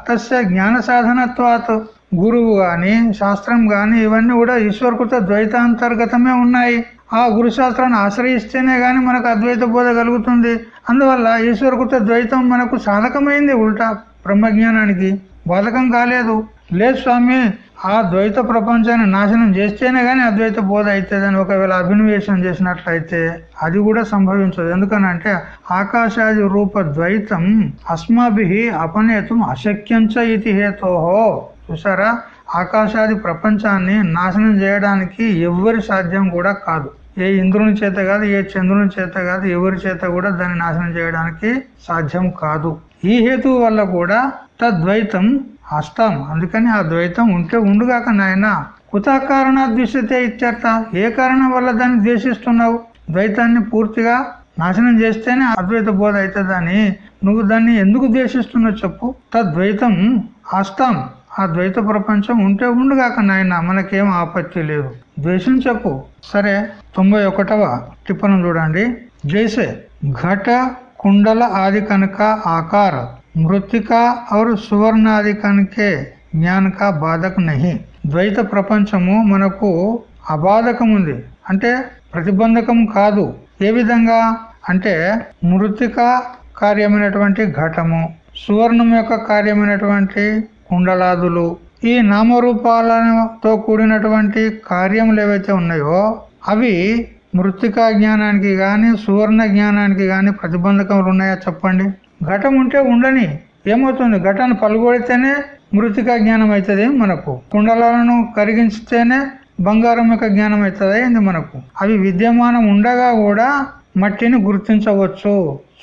తస్య జ్ఞాన సాధనత్వాత్ గురువు గాని శాస్త్రం గాని ఇవన్నీ కూడా ఈశ్వరకృత ద్వైతాంతర్గతమే ఉన్నాయి. ఆ గురు శాస్త్రాన్ని ఆశ్రయిస్తేనే గాని మనకు అద్వైత బోధ కలుగుతుంది. అందువల్ల ఈశ్వరకృత ద్వైతం మనకు సాధకమైంది ఉల్టా బ్రహ్మజ్ఞానానికి. బాధకం కాలేదు. లేదు స్వామి ఆ ద్వైత ప్రపంచాన్ని నాశనం చేస్తేనే గాని అద్వైత బోధ అవుతుందని ఒకవేళ అభినవేశం చేసినట్లయితే అది కూడా సంభవించదు. ఎందుకనంటే ఆకాశాది రూప ద్వైతం అస్మాభి అపనేతం అశక్యంచ ఇది హేతోహో చూసారా? ఆకాశాది ప్రపంచాన్ని నాశనం చేయడానికి ఎవ్వరి సాధ్యం కూడా కాదు. ఏ ఇంద్రుని చేత కాదు ఏ చంద్రుని చేత కాదు ఎవరి చేత కూడా దాన్ని నాశనం చేయడానికి సాధ్యం కాదు. ఈ హేతువు వల్ల కూడా తద్వైతం హస్తాం అందుకని ఆ ద్వైతం ఉంటే ఉండుగాక నాయన. కుత కారణ ద్వేషతే ఇత్యర్థ. ఏ కారణం వల్ల దాన్ని ద్వేషిస్తున్నావు? ద్వైతాన్ని పూర్తిగా నాశనం చేస్తేనే అద్వైత బోధ అవుతుందని నువ్వు దాన్ని ఎందుకు ద్వేషిస్తున్నావు చెప్పు. తద్వైతం హస్తాం ఆ ద్వైత ప్రపంచం ఉంటే ఉండుగాక నాయన. మనకేం ఆపత్తి లేదు. ద్వేషించకు సరే తొంభై ఒకటవ టిప్పణం చూడండి. జైసే ఘట కుండల ఆది కనుక ఆకార మృతికా और సువర్ణ ఆది కనుకే జ్ఞాన బాధక నహి. ద్వైత ప్రపంచము మనకు అబాధకం ఉంది అంటే ప్రతిబంధకం కాదు. ఏ విధంగా? అంటే మృతిక కార్యమైనటువంటి ఘటము సువర్ణం యొక్క కార్యమైనటువంటి కుండలాదులు ఈ నామరూపాలతో కూడినటువంటి కార్యములు ఏవైతే ఉన్నాయో అవి మృతికా జ్ఞానానికి కానీ సువర్ణ జ్ఞానానికి కానీ ప్రతిబంధకములు ఉన్నాయా చెప్పండి? ఘటం ఉంటే ఉండని ఏమవుతుంది? ఘటాన్ని పలుగొడితేనే మృతికా జ్ఞానం అవుతుంది మనకు. కుండలాలను కరిగించితేనే బంగారం యొక్క జ్ఞానం అవుతుంది అయింది మనకు? అవి విద్యమానం ఉండగా కూడా మట్టిని గుర్తించవచ్చు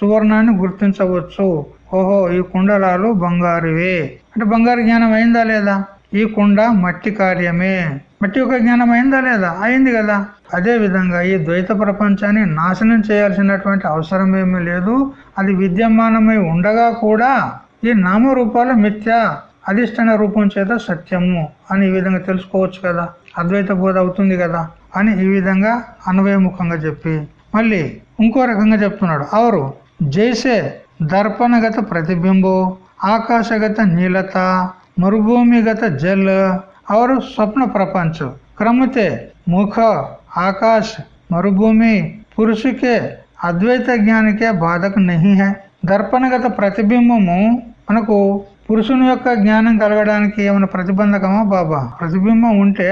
సువర్ణాన్ని గుర్తించవచ్చు. ఓహో ఈ కుండలాలు బంగారువే. అంటే బంగారు జ్ఞానం అయిందా లేదా? ఈ కుండ మట్టి కార్యమే. మట్టి యొక్క జ్ఞానం అయిందా లేదా? అయింది కదా. అదే విధంగా ఈ ద్వైత ప్రపంచాన్ని నాశనం చేయాల్సినటువంటి అవసరం ఏమీ లేదు. అది విద్యమానమై ఉండగా కూడా ఈ నామరూపాల మిథ్య అధిష్టాన రూపం చేత సత్యము అని ఈ విధంగా తెలుసుకోవచ్చు కదా. అద్వైత బోధ అవుతుంది కదా అని ఈ విధంగా అన్వయముఖంగా చెప్పి మళ్ళీ ఇంకో రకంగా చెప్తున్నాడు. అవరు జైసే దర్పణగత ప్రతిబింబం ఆకాశగత నీలత మరుభూమి గత జల్ ಅವರು స్వప్న ప్రపంచం క్రమతే ముఖ ఆకాశ మరుభూమి పురుషుకే అద్వైత జ్ఞానికే బాధకు నహి హే దర్పణగత ప్రతిబింబము మనకు పురుషుని యొక్క జ్ఞానం కలగడానికి ఏమైనా ప్రతిబంధకమా బాబా ప్రతిబింబం ఉంటే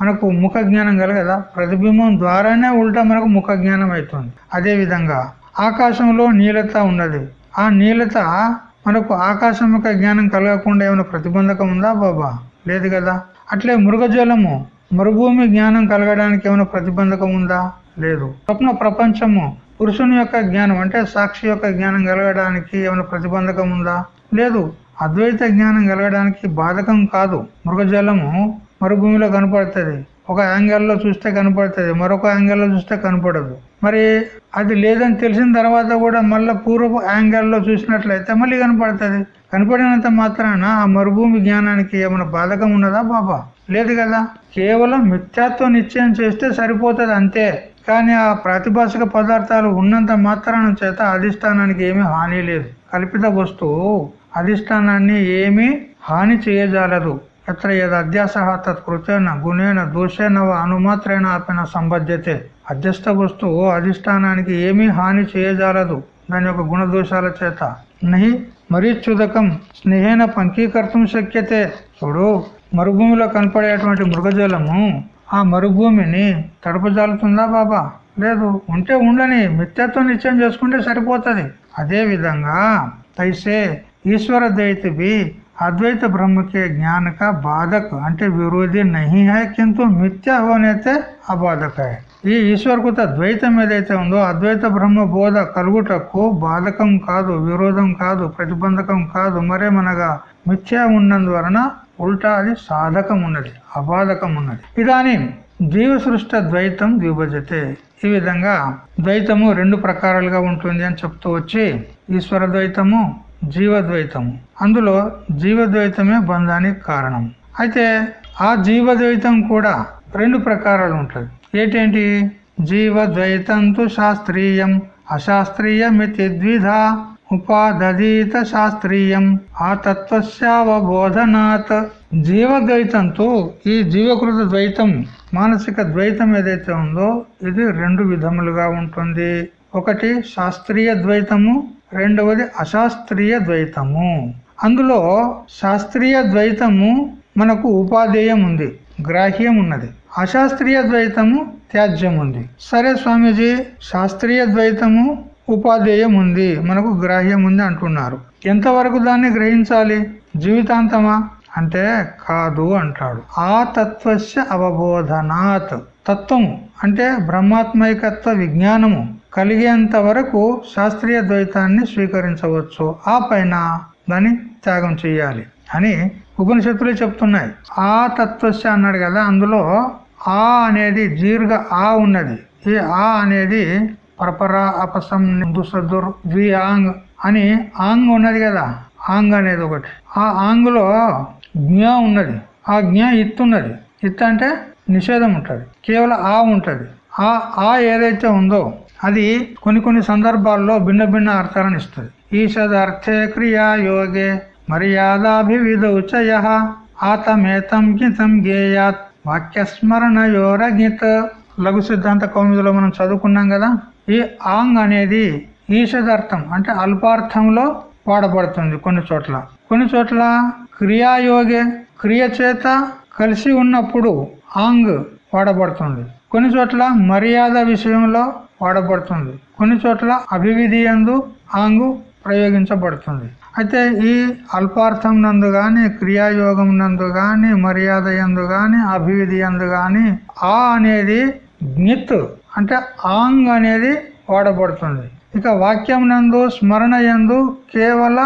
మనకు ముఖ జ్ఞానం కలగదా ప్రతిబింబం ద్వారానే ఉల్టా మనకు ముఖ జ్ఞానం అవుతుంది అదేవిధంగా ఆకాశంలో నీలత ఉన్నది ఆ నీలత మనకు ఆకాశం యొక్క జ్ఞానం కలగకుండా ఏమైనా ప్రతిబంధకం ఉందా బాబా? లేదు కదా. అట్లే మృగజలము మరుభూమి జ్ఞానం కలగడానికి ఏమైనా ప్రతిబంధకం ఉందా? లేదు. స్వప్న ప్రపంచము పురుషుని యొక్క జ్ఞానం అంటే సాక్షి యొక్క జ్ఞానం కలగడానికి ఏమైనా ప్రతిబంధకం ఉందా? లేదు. అద్వైత జ్ఞానం కలగడానికి బాధకం కాదు. మృగజలము మరుభూమిలో కనపడుతుంది. ఒక యాంగిల్లో చూస్తే కనపడుతుంది మరొక యాంగిల్లో చూస్తే కనపడదు. మరి అది లేదని తెలిసిన తర్వాత కూడా మళ్ళీ పూర్వపు యాంగిల్లో చూసినట్లయితే మళ్ళీ కనపడుతుంది. కనపడినంత మాత్రాన ఆ మరుభూమి జ్ఞానానికి ఏమైనా బాధకం ఉన్నదా బాబా? లేదు కదా. కేవలం మిథ్యాత్వ నిశ్చయం చేస్తే సరిపోతుంది అంతే. కానీ ఆ ప్రాతిభాషిక పదార్థాలు ఉన్నంత మాత్రాన చేత అధిష్టానానికి ఏమీ హాని లేదు. కల్పిత వస్తువు అధిష్టానాన్ని ఏమీ హాని చేయజాలదు. ఎత్ర యద్ అధ్యాస తత్కృతేన గుణేన దోషేన అనుమాత్రేణ ఆపిన సంబద్ధ్యతే అధ్యస్థ వస్తువు అధిష్టానానికి ఏమీ హాని చేయజాలదు. దాని యొక్క గుణదోషాల చేత. నహి మరీచుదకం స్నేహేన పంకీకర్తం శక్యతే. చూడు మరుభూమిలో కనపడేటువంటి మృగజలము ఆ మరుభూమిని తడపజాలుతుందా బాబా? లేదు. ఉంటే ఉండని మిథ్యత్వం నిశ్చయం చేసుకుంటే సరిపోతుంది. అదే విధంగా తైసే ఈశ్వర దైతివి अद्वैत ब्रह्म के ज्ञान का बाधक అంటే విరోధి నహి హై కింటు మిథ్యా హోనైతే అబాధక హై ఈ ఈశ్వరకుత ద్వైతం ఏదైతే ఉందో అద్వైత బ్రహ్మ బోధ కలుగుటకు బాధకం కాదు విరోధం కాదు ప్రతిబంధకం కాదు మరేమనగా మిథ్యా ఉన్నందువలన ఉల్టా అది సాధకం ఉన్నది అబాధకం ఉన్నది ఇదాని జీవ సృష్ట ద్వైతం విభజతే ఈ విధంగా ద్వైతము రెండు ప్రకారాలుగా ఉంటుంది అని చెప్తూ వచ్చి ఈశ్వర ద్వైతము జీవద్వైతము అందులో జీవద్వైతమే బంధానికి కారణం. అయితే ఆ జీవద్వైతం కూడా రెండు ప్రకారాలు ఉంటుంది. ఏంటేంటి? జీవద్వైతంతు శాస్త్రీయం అశాస్త్రీయమితి ద్విధ ఉపాదీత శాస్త్రీయం ఆ తత్వశావబోధనాత్ జీవద్వైతంతో ఈ జీవకృత ద్వైతం మానసిక ద్వైతం ఏదైతే ఉందో ఇది రెండు విధములుగా ఉంటుంది. ఒకటి శాస్త్రీయ ద్వైతము రెండవది అశాస్త్రీయ ద్వైతము. అందులో శాస్త్రీయ ద్వైతము మనకు ఉపాధేయం ఉంది గ్రాహ్యం ఉన్నది అశాస్త్రీయ ద్వైతము త్యాజ్యం ఉంది సరే స్వామీజీ శాస్త్రీయ ద్వైతము ఉపాధేయం ఉంది మనకు గ్రాహ్యం ఉంది అంటున్నారు. ఎంతవరకు దాన్ని గ్రహించాలి? జీవితాంతమా? అంటే కాదు అంటాడు. ఆ తత్వస్య అవబోధనాత్ తత్వము అంటే బ్రహ్మాత్మైకత్వ విజ్ఞానము. కలిగేంత వరకు శాస్త్రీయ ద్వైతాన్ని స్వీకరించవచ్చు. ఆ పైన దాన్ని త్యాగం చేయాలి అని ఉపనిషత్తులు చెప్తున్నాయి. ఆ తత్వస్య అన్నాడు కదా అందులో ఆ అనేది దీర్ఘ ఆ ఉన్నది. ఈ ఆ అనేది పరపర అపసం దుసదుర్ వి ఆంగ్ అని ఆంగ్ ఉన్నది కదా ఆంగ్ అనేది ఒకటి. ఆ ఆంగ్లో జ్ఞ ఉన్నది. ఆ జ్ఞ ఇత్తున్నది ఇత్ అంటే నిషేధం ఉంటుంది. కేవలం ఆ ఉంటుంది. ఆ ఆ ఏదైతే ఉందో అది కొన్ని కొన్ని సందర్భాల్లో భిన్న భిన్న అర్థాలను ఇస్తుంది. ఈషదర్థే క్రియా యోగే మర్యాదాభివిధౌచయ ఆతమేతం గితం గేయాత్ వాక్యస్మరణయోరగిత్. లఘు సిద్ధాంత కౌముదిలో మనం చదువుకున్నాం కదా ఈ ఆంగ్ అనేది ఈషదర్థం అంటే అల్పార్థంలో వాడబడుతుంది కొన్ని చోట్ల. కొన్ని చోట్ల క్రియాయోగే క్రియ చేత కలిసి ఉన్నప్పుడు ఆంగ్ వాడబడుతుంది. కొన్ని చోట్ల మర్యాద విషయంలో వాడబడుతుంది. కొన్ని చోట్ల అభివిధి ఎందు ఆంగు ప్రయోగించబడుతుంది. అయితే ఈ అల్పార్థం నందు గాని క్రియాయోగం నందు గాని మర్యాద ఎందు గాని అభివిధి ఎందు గాని ఆ అనేది జ్ఞిత్ అంటే ఆంగ్ అనేది వాడబడుతుంది. ఇక వాక్యం నందు స్మరణ ఎందు కేవల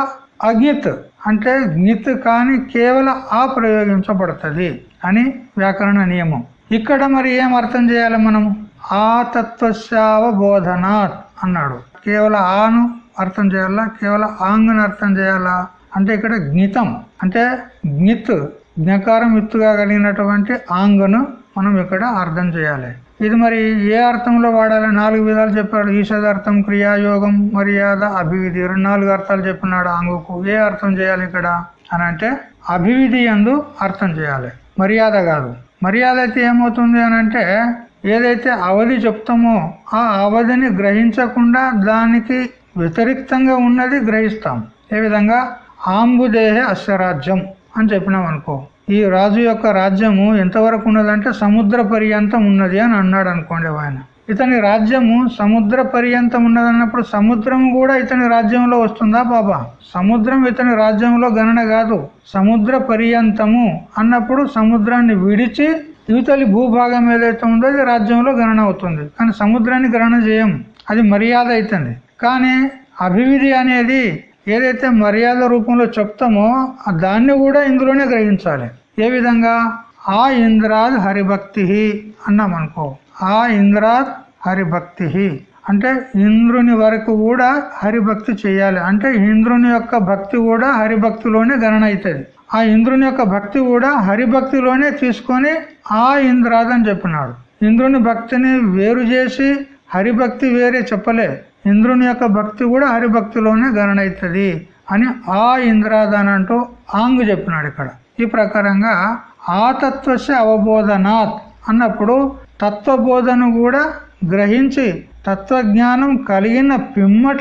అజ్ఞిత్ అంటే జ్ఞిత్ కాని కేవల ఆ ప్రయోగించబడుతుంది అని వ్యాకరణ నియమం. ఇక్కడ మరి ఏం అర్థం చేయాలి మనం ఆ తత్వశావబోధనాత్ అన్నాడు. కేవలం ఆను అర్థం చేయాలా? కేవలం ఆంగ్ను అర్థం చేయాలా? అంటే ఇక్కడ జ్ఞితం. అంటే జ్ఞిత్ జ్ఞకారం ఎత్తుగా కలిగినటువంటి ఆంగ్ను మనం ఇక్కడ అర్థం చేయాలి. ఇది మరి ఏ అర్థంలో వాడాలి? నాలుగు విధాలు చెప్పాడు. ఈషదార్థం క్రియాయోగం మర్యాద అభివిధి రెండు నాలుగు అర్థాలు చెప్పినాడు ఆంగుకు. ఏ అర్థం చేయాలి ఇక్కడ? అని అంటే అభివిధి ఎందు అర్థం చేయాలి. మర్యాద కాదు. మర్యాద అయితే ఏమవుతుంది అని అంటే ఏదైతే అవధి చెప్తామో ఆ అవధిని గ్రహించకుండా దానికి వ్యతిరిక్తంగా ఉన్నది గ్రహిస్తాం. ఏ విధంగా? ఆంబుదేహే అశ్వరాజ్యం అని చెప్పినాం అనుకో ఈ రాజు యొక్క రాజ్యము ఎంతవరకు ఉన్నదంటే సముద్ర పర్యంతం ఉన్నది అని అన్నాడు అనుకోండి ఆయన. ఇతని రాజ్యము సముద్ర పర్యంతం ఉన్నదన్నప్పుడు సముద్రం కూడా ఇతని రాజ్యంలో వస్తుందా బాబా? సముద్రం ఇతని రాజ్యంలో గణన కాదు సముద్ర పర్యంతము అన్నప్పుడు సముద్రాన్ని విడిచి యువతలి భూభాగం ఏదైతే ఉందో అది రాజ్యంలో గణన అవుతుంది. కానీ సముద్రాన్ని గణన చేయం అది మర్యాద అవుతుంది కానీ అభివిధి అనేది ఏదైతే మర్యాద రూపంలో చెప్తామో దాన్ని కూడా ఇందులోనే గ్రహించాలి. ఏ విధంగా? ఆ ఇంద్రాద్ హరిభక్తి అన్నాం అనుకో ఆ ఇంద్రాత్ హరిభక్తి అంటే ఇంద్రుని వరకు కూడా హరిభక్తి చేయాలి. అంటే ఇంద్రుని యొక్క భక్తి కూడా హరిభక్తిలోనే గణన అవుతుంది ఆ ఇంద్రుని యొక్క భక్తి కూడా హరిభక్తిలోనే తీసుకొని ఆ ఇంద్రాద్ అని చెప్పినాడు. ఇంద్రుని భక్తిని వేరు చేసి హరిభక్తి వేరే చెప్పలే. ఇంద్రుని యొక్క భక్తి కూడా హరిభక్తిలోనే గణన అవుతుంది అని ఆ ఇంద్రాదన్ అంటూ ఆంగ్ చెప్పినాడు ఇక్కడ. ఈ ప్రకారంగా ఆ తత్వశ అవబోధనాత్ అన్నప్పుడు తత్వబోధను కూడా గ్రహించి తత్వజ్ఞానం కలిగిన పిమ్మట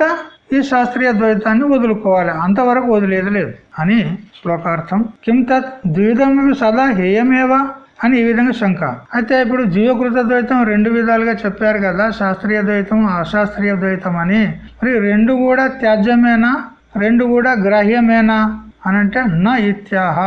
ఈ శాస్త్రీయ ద్వైతాన్ని వదులుకోవాలి. అంతవరకు వదిలేదు లేదు. అని శ్లోకార్థం కిం తత్ ద్విధమి సదా హేయమేవా అని ఈ విధంగా శంక. అయితే ఇప్పుడు జీవకృత ద్వైతం రెండు విధాలుగా చెప్పారు కదా శాస్త్రీయ ద్వైతం అశాస్త్రీయ ద్వైతం అని. మరి రెండు కూడా త్యాజ్యమేనా? రెండు కూడా గ్రాహ్యమేనా? అనంటే నా ఇత్యాహ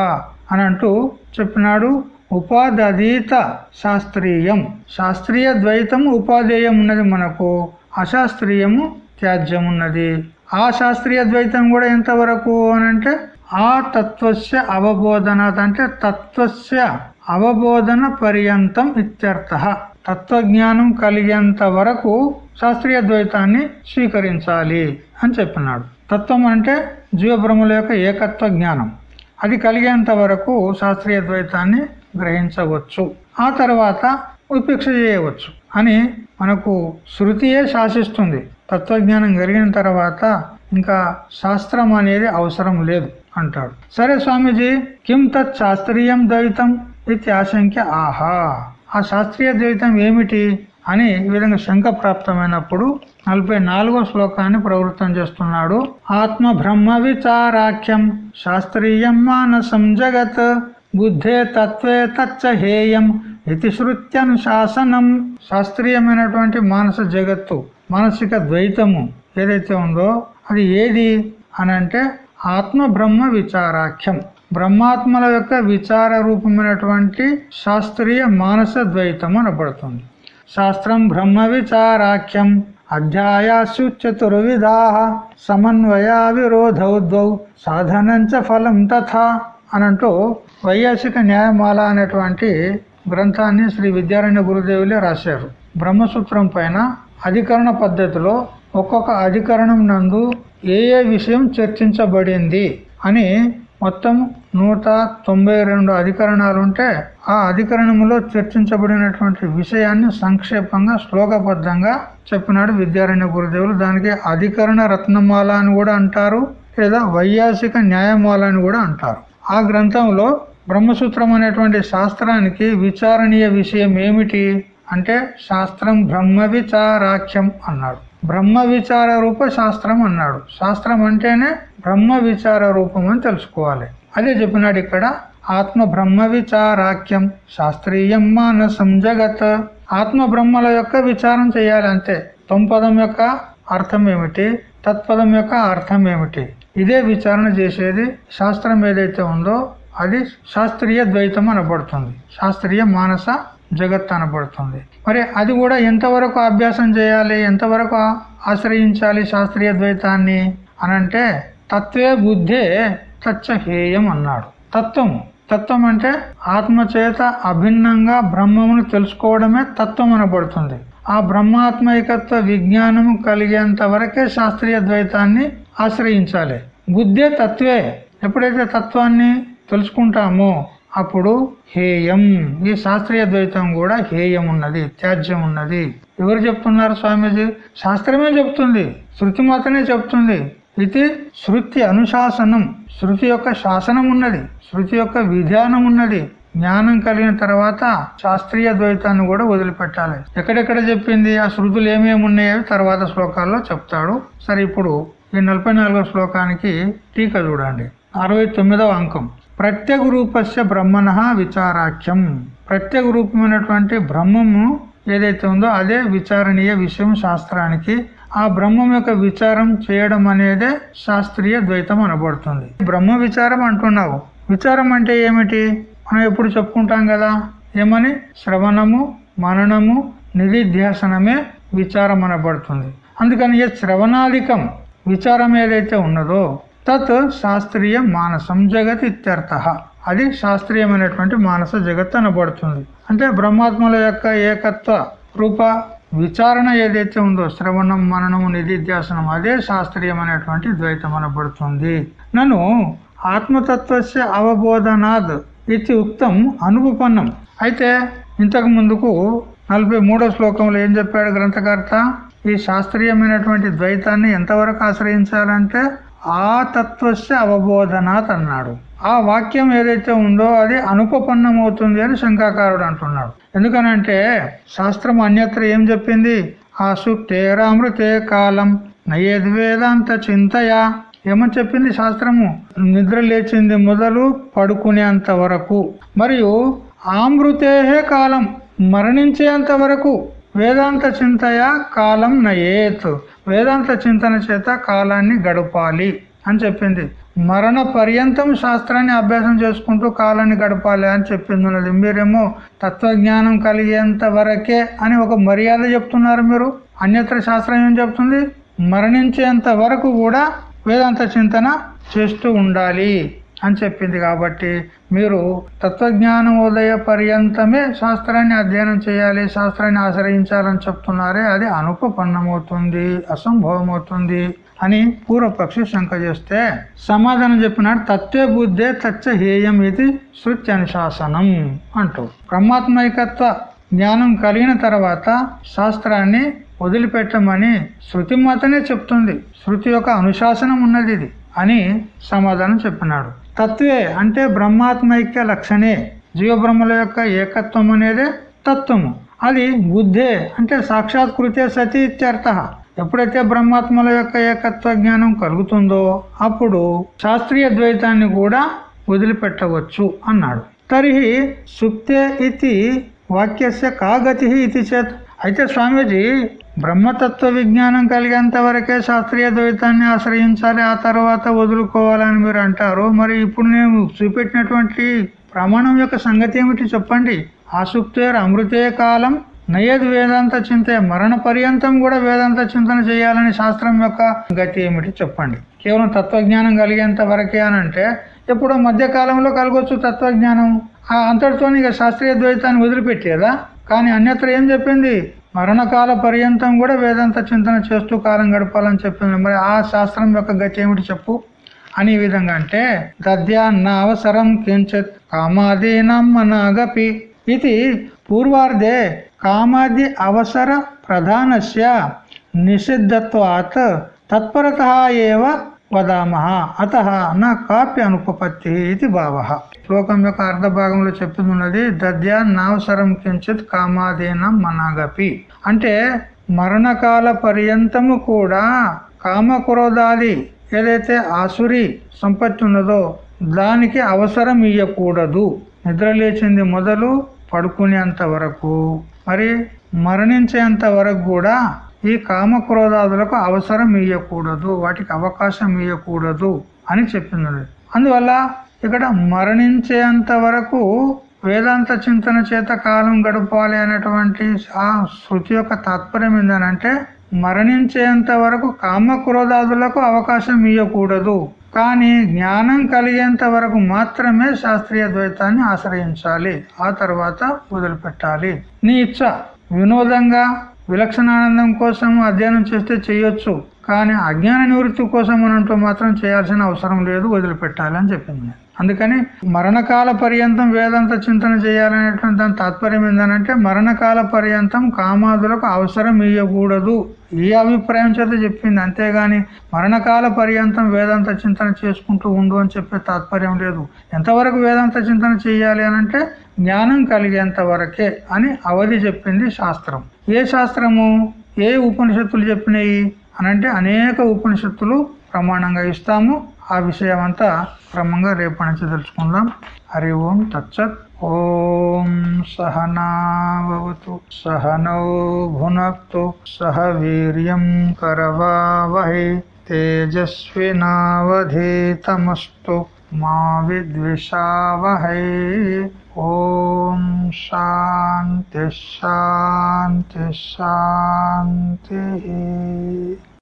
అని అంటూ చెప్పినాడు ఉపాధీత శాస్త్రీయం. శాస్త్రీయ ద్వైతం ఉపాధేయం ఉన్నది మనకు అశాస్త్రీయము త్యాజ్యం ఉన్నది ఆ శాస్త్రీయ ద్వైతం కూడా ఎంతవరకు అనంటే ఆ తత్వస్య అవబోధన అంటే తత్వస్య అవబోధన పర్యంతం ఇత్యర్థ. తత్వజ్ఞానం కలిగేంత వరకు శాస్త్రీయ ద్వైతాన్ని స్వీకరించాలి అని చెప్పినాడు. తత్వం అంటే జీవబ్రహ్మల యొక్క ఏకత్వ జ్ఞానం. అది కలిగేంత వరకు శాస్త్రీయ ద్వైతాన్ని గ్రహించవచ్చు. ఆ తర్వాత ఉపేక్ష చేయవచ్చు అని మనకు శృతియే శాసిస్తుంది. తత్వజ్ఞానం కలిగిన తర్వాత ఇంకా శాస్త్రం అనేది అవసరం లేదు అంటాడు. సరే స్వామీజీ కిం తత్ శాస్త్రీయం ద్వైతం ఇది ఆశంక్య ఆహా. ఆ శాస్త్రీయ ద్వైతం ఏమిటి అని ఈ విధంగా శంక ప్రాప్తమైనప్పుడు నలభై నాలుగో శ్లోకాన్ని ప్రవృత్తం చేస్తున్నాడు. ఆత్మ బ్రహ్మ విచారాఖ్యం శాస్త్రీయం మానసం జగత్ బుద్ధే తత్వే తచ్చ హేయం ఇది శృత్యనుశాసనం శాస్త్రీయమైనటువంటి మానస జగత్తు మానసిక ద్వైతము ఏదైతే ఉందో అది ఏది అనంటే ఆత్మ బ్రహ్మ విచారాఖ్యం. బ్రహ్మాత్మల యొక్క విచార రూపమైనటువంటి శాస్త్రీయ మానస ద్వైతం అనబడుతుంది. శాస్త్రం బ్రహ్మ విచారాఖ్యం. అధ్యాయాసు చతుర్విధా సమన్వయా విరోధౌద్వౌ సాధనంచ ఫలం తథా అనంటూ వైయాసిక న్యాయమాల అనేటువంటి గ్రంథాన్ని శ్రీ విద్యారణ్య గురుదేవులే రాశారు. బ్రహ్మసూత్రం పైన అధికరణ పద్ధతిలో ఒక్కొక్క అధికరణం నందు ఏ ఏ విషయం చర్చించబడింది అని మొత్తం నూట తొంభై రెండు అధికరణాలు ఉంటే ఆ అధికరణంలో చర్చించబడినటువంటి విషయాన్ని సంక్షేపంగా శ్లోకబద్ధంగా చెప్పినాడు విద్యారణ్య గురుదేవులు. దానికి అధికరణ రత్నమాల అని కూడా అంటారు లేదా వైయాసిక న్యాయమాల అని కూడా అంటారు. ఆ గ్రంథంలో బ్రహ్మసూత్రం అనేటువంటి శాస్త్రానికి విచారణీయ విషయం ఏమిటి? అంటే శాస్త్రం బ్రహ్మ విచారాఖ్యం అన్నాడు. బ్రహ్మ విచార రూప శాస్త్రం అన్నాడు. శాస్త్రం అంటేనే బ్రహ్మ విచార రూపం అని తెలుసుకోవాలి. అదే చెప్పినాడు ఇక్కడ ఆత్మ బ్రహ్మ విచారాఖ్యం శాస్త్రీయం మానసం జగత్. ఆత్మ బ్రహ్మల యొక్క విచారం చేయాలి అంతే తొంపదం యొక్క అర్థం ఏమిటి? తత్పదం యొక్క అర్థం ఏమిటి? ఇదే విచారణ చేసేది శాస్త్రం ఏదైతే ఉందో అది శాస్త్రీయ ద్వైతం అనబడుతుంది. శాస్త్రీయ మానస జగత్ అనబడుతుంది. మరి అది కూడా ఎంతవరకు అభ్యాసం చేయాలి? ఎంతవరకు ఆశ్రయించాలి శాస్త్రీయ ద్వైతాన్ని? అనంటే తత్వే బుద్ధే తచ్చహేయం అన్నాడు. తత్వము తత్వం అంటే ఆత్మచేత అభిన్నంగా బ్రహ్మమును తెలుసుకోవడమే తత్వం అనబడుతుంది. ఆ బ్రహ్మాత్మైకత్వ విజ్ఞానము కలిగేంత వరకే శాస్త్రీయ ద్వైతాన్ని ఆశ్రయించాలి. బుద్ధే తత్వే. ఎప్పుడైతే తత్వాన్ని తెలుసుకుంటాము. అప్పుడు హేయం. ఈ శాస్త్రీయ ద్వైతం కూడా హేయం ఉన్నది త్యాజ్యం ఉన్నది. ఎవరు చెప్తున్నారు స్వామీజీ? శాస్త్రమే చెప్తుంది శృతి మాత్రమే చెప్తుంది. ఇది శృతి అనుశాసనం. శృతి యొక్క శాసనం ఉన్నది శృతి యొక్క విధానం ఉన్నది. జ్ఞానం కలిగిన తర్వాత శాస్త్రీయ ద్వైతాన్ని కూడా వదిలిపెట్టాలి. ఎక్కడెక్కడ చెప్పింది? ఆ శృతులు ఏమేమి ఉన్నాయో తర్వాత శ్లోకాల్లో చెప్తాడు. సరే ఇప్పుడు ఈ నలభై శ్లోకానికి టీకా చూడండి. అరవై అంకం. ప్రత్యేక రూపస్య బ్రహ్మణ విచారాఖ్యం. ప్రత్యేక రూపమైనటువంటి బ్రహ్మము ఏదైతే ఉందో అదే విచారణీయ విషయం శాస్త్రానికి. ఆ బ్రహ్మం యొక్క విచారం చేయడం అనేదే శాస్త్రీయ ద్వైతం అనబడుతుంది. బ్రహ్మ విచారం అంటున్నావు. విచారం అంటే ఏమిటి? మనం ఎప్పుడు చెప్పుకుంటాం కదా. ఏమని? శ్రవణము మననము నిధిధ్యాసనమే విచారం అనబడుతుంది. అందుకని ఏ శ్రవణాధికం విచారం ఏదైతే ఉన్నదో తత్ శాస్త్రీయ మానసం జగత్ ఇత్యర్థ. అది శాస్త్రీయమైనటువంటి మానస జగత్ అనబడుతుంది. అంటే బ్రహ్మాత్మల యొక్క ఏకత్వ రూప విచారణ ఏదైతే ఉందో శ్రవణం మననం నిధిధ్యాసనం అదే శాస్త్రీయమైనటువంటి ద్వైతం అనబడుతుంది. నన్ను ఆత్మతత్వస్య అవబోధనాద్ ఇది ఉక్తం అనుపన్నం అయితే ఇంతకు ముందుకు నలభై మూడో శ్లోకంలో ఏం చెప్పాడు గ్రంథకర్త? ఈ శాస్త్రీయమైనటువంటి ద్వైతాన్ని ఎంతవరకు ఆశ్రయించాలంటే ఆ తత్వస్య అవబోధనాత్ అన్నాడు. ఆ వాక్యం ఏదైతే ఉందో అది అనుపపన్నమవుతుంది అని శంకాకారుడు అంటున్నాడు. ఎందుకనంటే శాస్త్రం అన్యత్ర ఏం చెప్పింది? ఆ సుక్తేరామృతే కాలం నయేద్వేదాంత చింతయా. ఏమని చెప్పింది శాస్త్రము? నిద్ర లేచింది మొదలు పడుకునేంత వరకు. మరియు ఆమృతేహే కాలం మరణించేంత వరకు. వేదాంత చింతయ కాలం నయేత్. వేదాంత చింతన చేత కాలాన్ని గడపాలి అని చెప్పింది. మరణ పర్యంతం శాస్త్రాన్ని అభ్యాసం చేసుకుంటూ కాలాన్ని గడపాలి అని చెప్పింది ఉన్నది. మీరేమో తత్వజ్ఞానం కలిగేంత వరకే అని ఒక మర్యాద చెప్తున్నారు మీరు. అన్యత్ర శాస్త్రం ఏం చెప్తుంది? మరణించేంత వరకు కూడా వేదాంత చింతన చేస్తూ ఉండాలి. అని చెప్పింది కాబట్టి మీరు తత్వజ్ఞానం ఉదయ పర్యంతమే శాస్త్రాన్ని అధ్యయనం చేయాలి శాస్త్రాన్ని ఆశ్రయించాలని చెప్తున్నారే అది అనుపపన్నమవుతుంది అసంభవమవుతుంది అని పూర్వపక్షి శంక చేస్తే సమాధానం చెప్పినాడు తత్వే బుద్ధే తచ్చ హేయం ఇది శృత్య అనుశాసనం అంటూ. బ్రహ్మాత్మైకత్వ జ్ఞానం కలిగిన తర్వాత శాస్త్రాన్ని వదిలిపెట్టమని శృతి మాతనే చెప్తుంది. శృతి యొక్క అనుశాసనం ఉన్నది ఇది అని సమాధానం చెప్పినాడు. తత్వే అంటే బ్రహ్మాత్మైక్య లక్షణే. జీవబ్రహ్మల యొక్క ఏకత్వం అనేదే తత్వము. అది బుద్ధే అంటే సాక్షాత్కృతే సతి ఇత్యర్థ. ఎప్పుడైతే బ్రహ్మాత్మల యొక్క ఏకత్వ జ్ఞానం కలుగుతుందో అప్పుడు శాస్త్రీయ ద్వైతాన్ని కూడా వదిలిపెట్టవచ్చు అన్నాడు. తర్హి సుప్తే ఇది వాక్యస్య కాగతి ఇది చేత్. అయితే స్వామీజీ బ్రహ్మతత్వ విజ్ఞానం కలిగేంత వరకే శాస్త్రీయ ద్వైతాన్ని ఆశ్రయించాలి ఆ తర్వాత వదులుకోవాలని మీరు అంటారు. మరి ఇప్పుడు నేను చూపెట్టినటువంటి ప్రమాణం యొక్క సంగతి ఏమిటి చెప్పండి? ఆసుక్తేర్ అమృతే కాలం నయ్యద్ వేదాంత చింతే మరణ పర్యంతం కూడా వేదాంత చింతన చేయాలని శాస్త్రం యొక్క గతి ఏమిటి చెప్పండి. కేవలం తత్వజ్ఞానం కలిగేంత వరకే అని అంటే ఎప్పుడో మధ్యకాలంలో కలగొచ్చు తత్వజ్ఞానం. ఆ అంతటితో ఇక శాస్త్రీయ ద్వైతాన్ని వదిలిపెట్టేదా? కానీ అన్యత్ర ఏం చెప్పింది? మరణకాల పర్యంతం కూడా వేదాంత చింతన చేస్తూ కాలం గడపాలని చెప్పింది. మరి ఆ శాస్త్రం యొక్క గతి ఏమిటి చెప్పు? అని విధంగా అంటే దద్యాన్న అవసరం కించిత్ కామాదీనం మనాగపి ఇది పూర్వార్ధే కామాది అవసర ప్రధానస్య నిషిద్ధత్వాత్ తత్పరత ఏవ వదామహ అత నా కాపి అనుపపత్తి ఇది భావ. శ్లోకం యొక్క అర్ధ భాగంలో చెప్తున్నది దద్యా నావసరం కించిత్ కామాదీనం మనాగపి. అంటే మరణకాల పర్యంతము కూడా కామక్రోధాది ఏదైతే ఆసురి సంపత్తి ఉన్నదో దానికి అవసరం ఇయ్యకూడదు. నిద్ర లేచింది మొదలు పడుకునేంత వరకు. మరి మరణించేంత వరకు కూడా ఈ కామక్రోధాదులకు అవసరం ఇయ్యకూడదు వాటికి అవకాశం ఇయ్యకూడదు అని చెప్పింది. అందువల్ల ఇక్కడ మరణించేంత వరకు వేదాంత చింతన చేత కాలం గడపాలి అనేటువంటి ఆ శృతి యొక్క తాత్పర్యం ఏంటంటే మరణించేంత వరకు కామక్రోధాదులకు అవకాశం ఇవ్వకూడదు కానీ జ్ఞానం కలిగేంత వరకు మాత్రమే శాస్త్రీయ ద్వైతాన్ని ఆశ్రయించాలి ఆ తర్వాత వదిలిపెట్టాలి నీ ఇచ్చ వినోదంగా విలక్షణానందం కోసం అధ్యయనం చేస్తే చేయొచ్చు కానీ అజ్ఞాన నివృత్తి కోసం అనంటూ మాత్రం చేయాల్సిన అవసరం లేదు వదిలిపెట్టాలి అని చెప్పింది. అందుకని మరణకాల పర్యంతం వేదాంత చింతన చేయాలనేటువంటి దాని తాత్పర్యం ఏంటంటే మరణకాల పర్యంతం కామాదులకు అవసరం ఇవ్వకూడదు ఈ అభిప్రాయం చేత చెప్పింది. అంతేగాని మరణకాల పర్యంతం వేదాంత చింతన చేసుకుంటూ ఉండు అని చెప్పే తాత్పర్యం లేదు. ఎంతవరకు వేదాంత చింతన చేయాలి అనంటే జ్ఞానం కలిగేంత వరకే అని అవధి చెప్పింది శాస్త్రం. ఏ శాస్త్రము? ఏ ఉపనిషత్తులు చెప్పినాయి? అనంటే అనేక ఉపనిషత్తులు ప్రమాణంగా ఇస్తాము. ఆ విషయం అంతా క్రమంగా రేపటి నుంచి తెలుసుకుందాం హరి ఓం తచ్చత్ ఓం సహనావతు. సహనౌ భునక్తు. సహ వీర్యం కరవావహి. తేజస్వినావధీతమస్తు. మా విద్విషావహై. ఓం శాంతి శాంతి శాంతి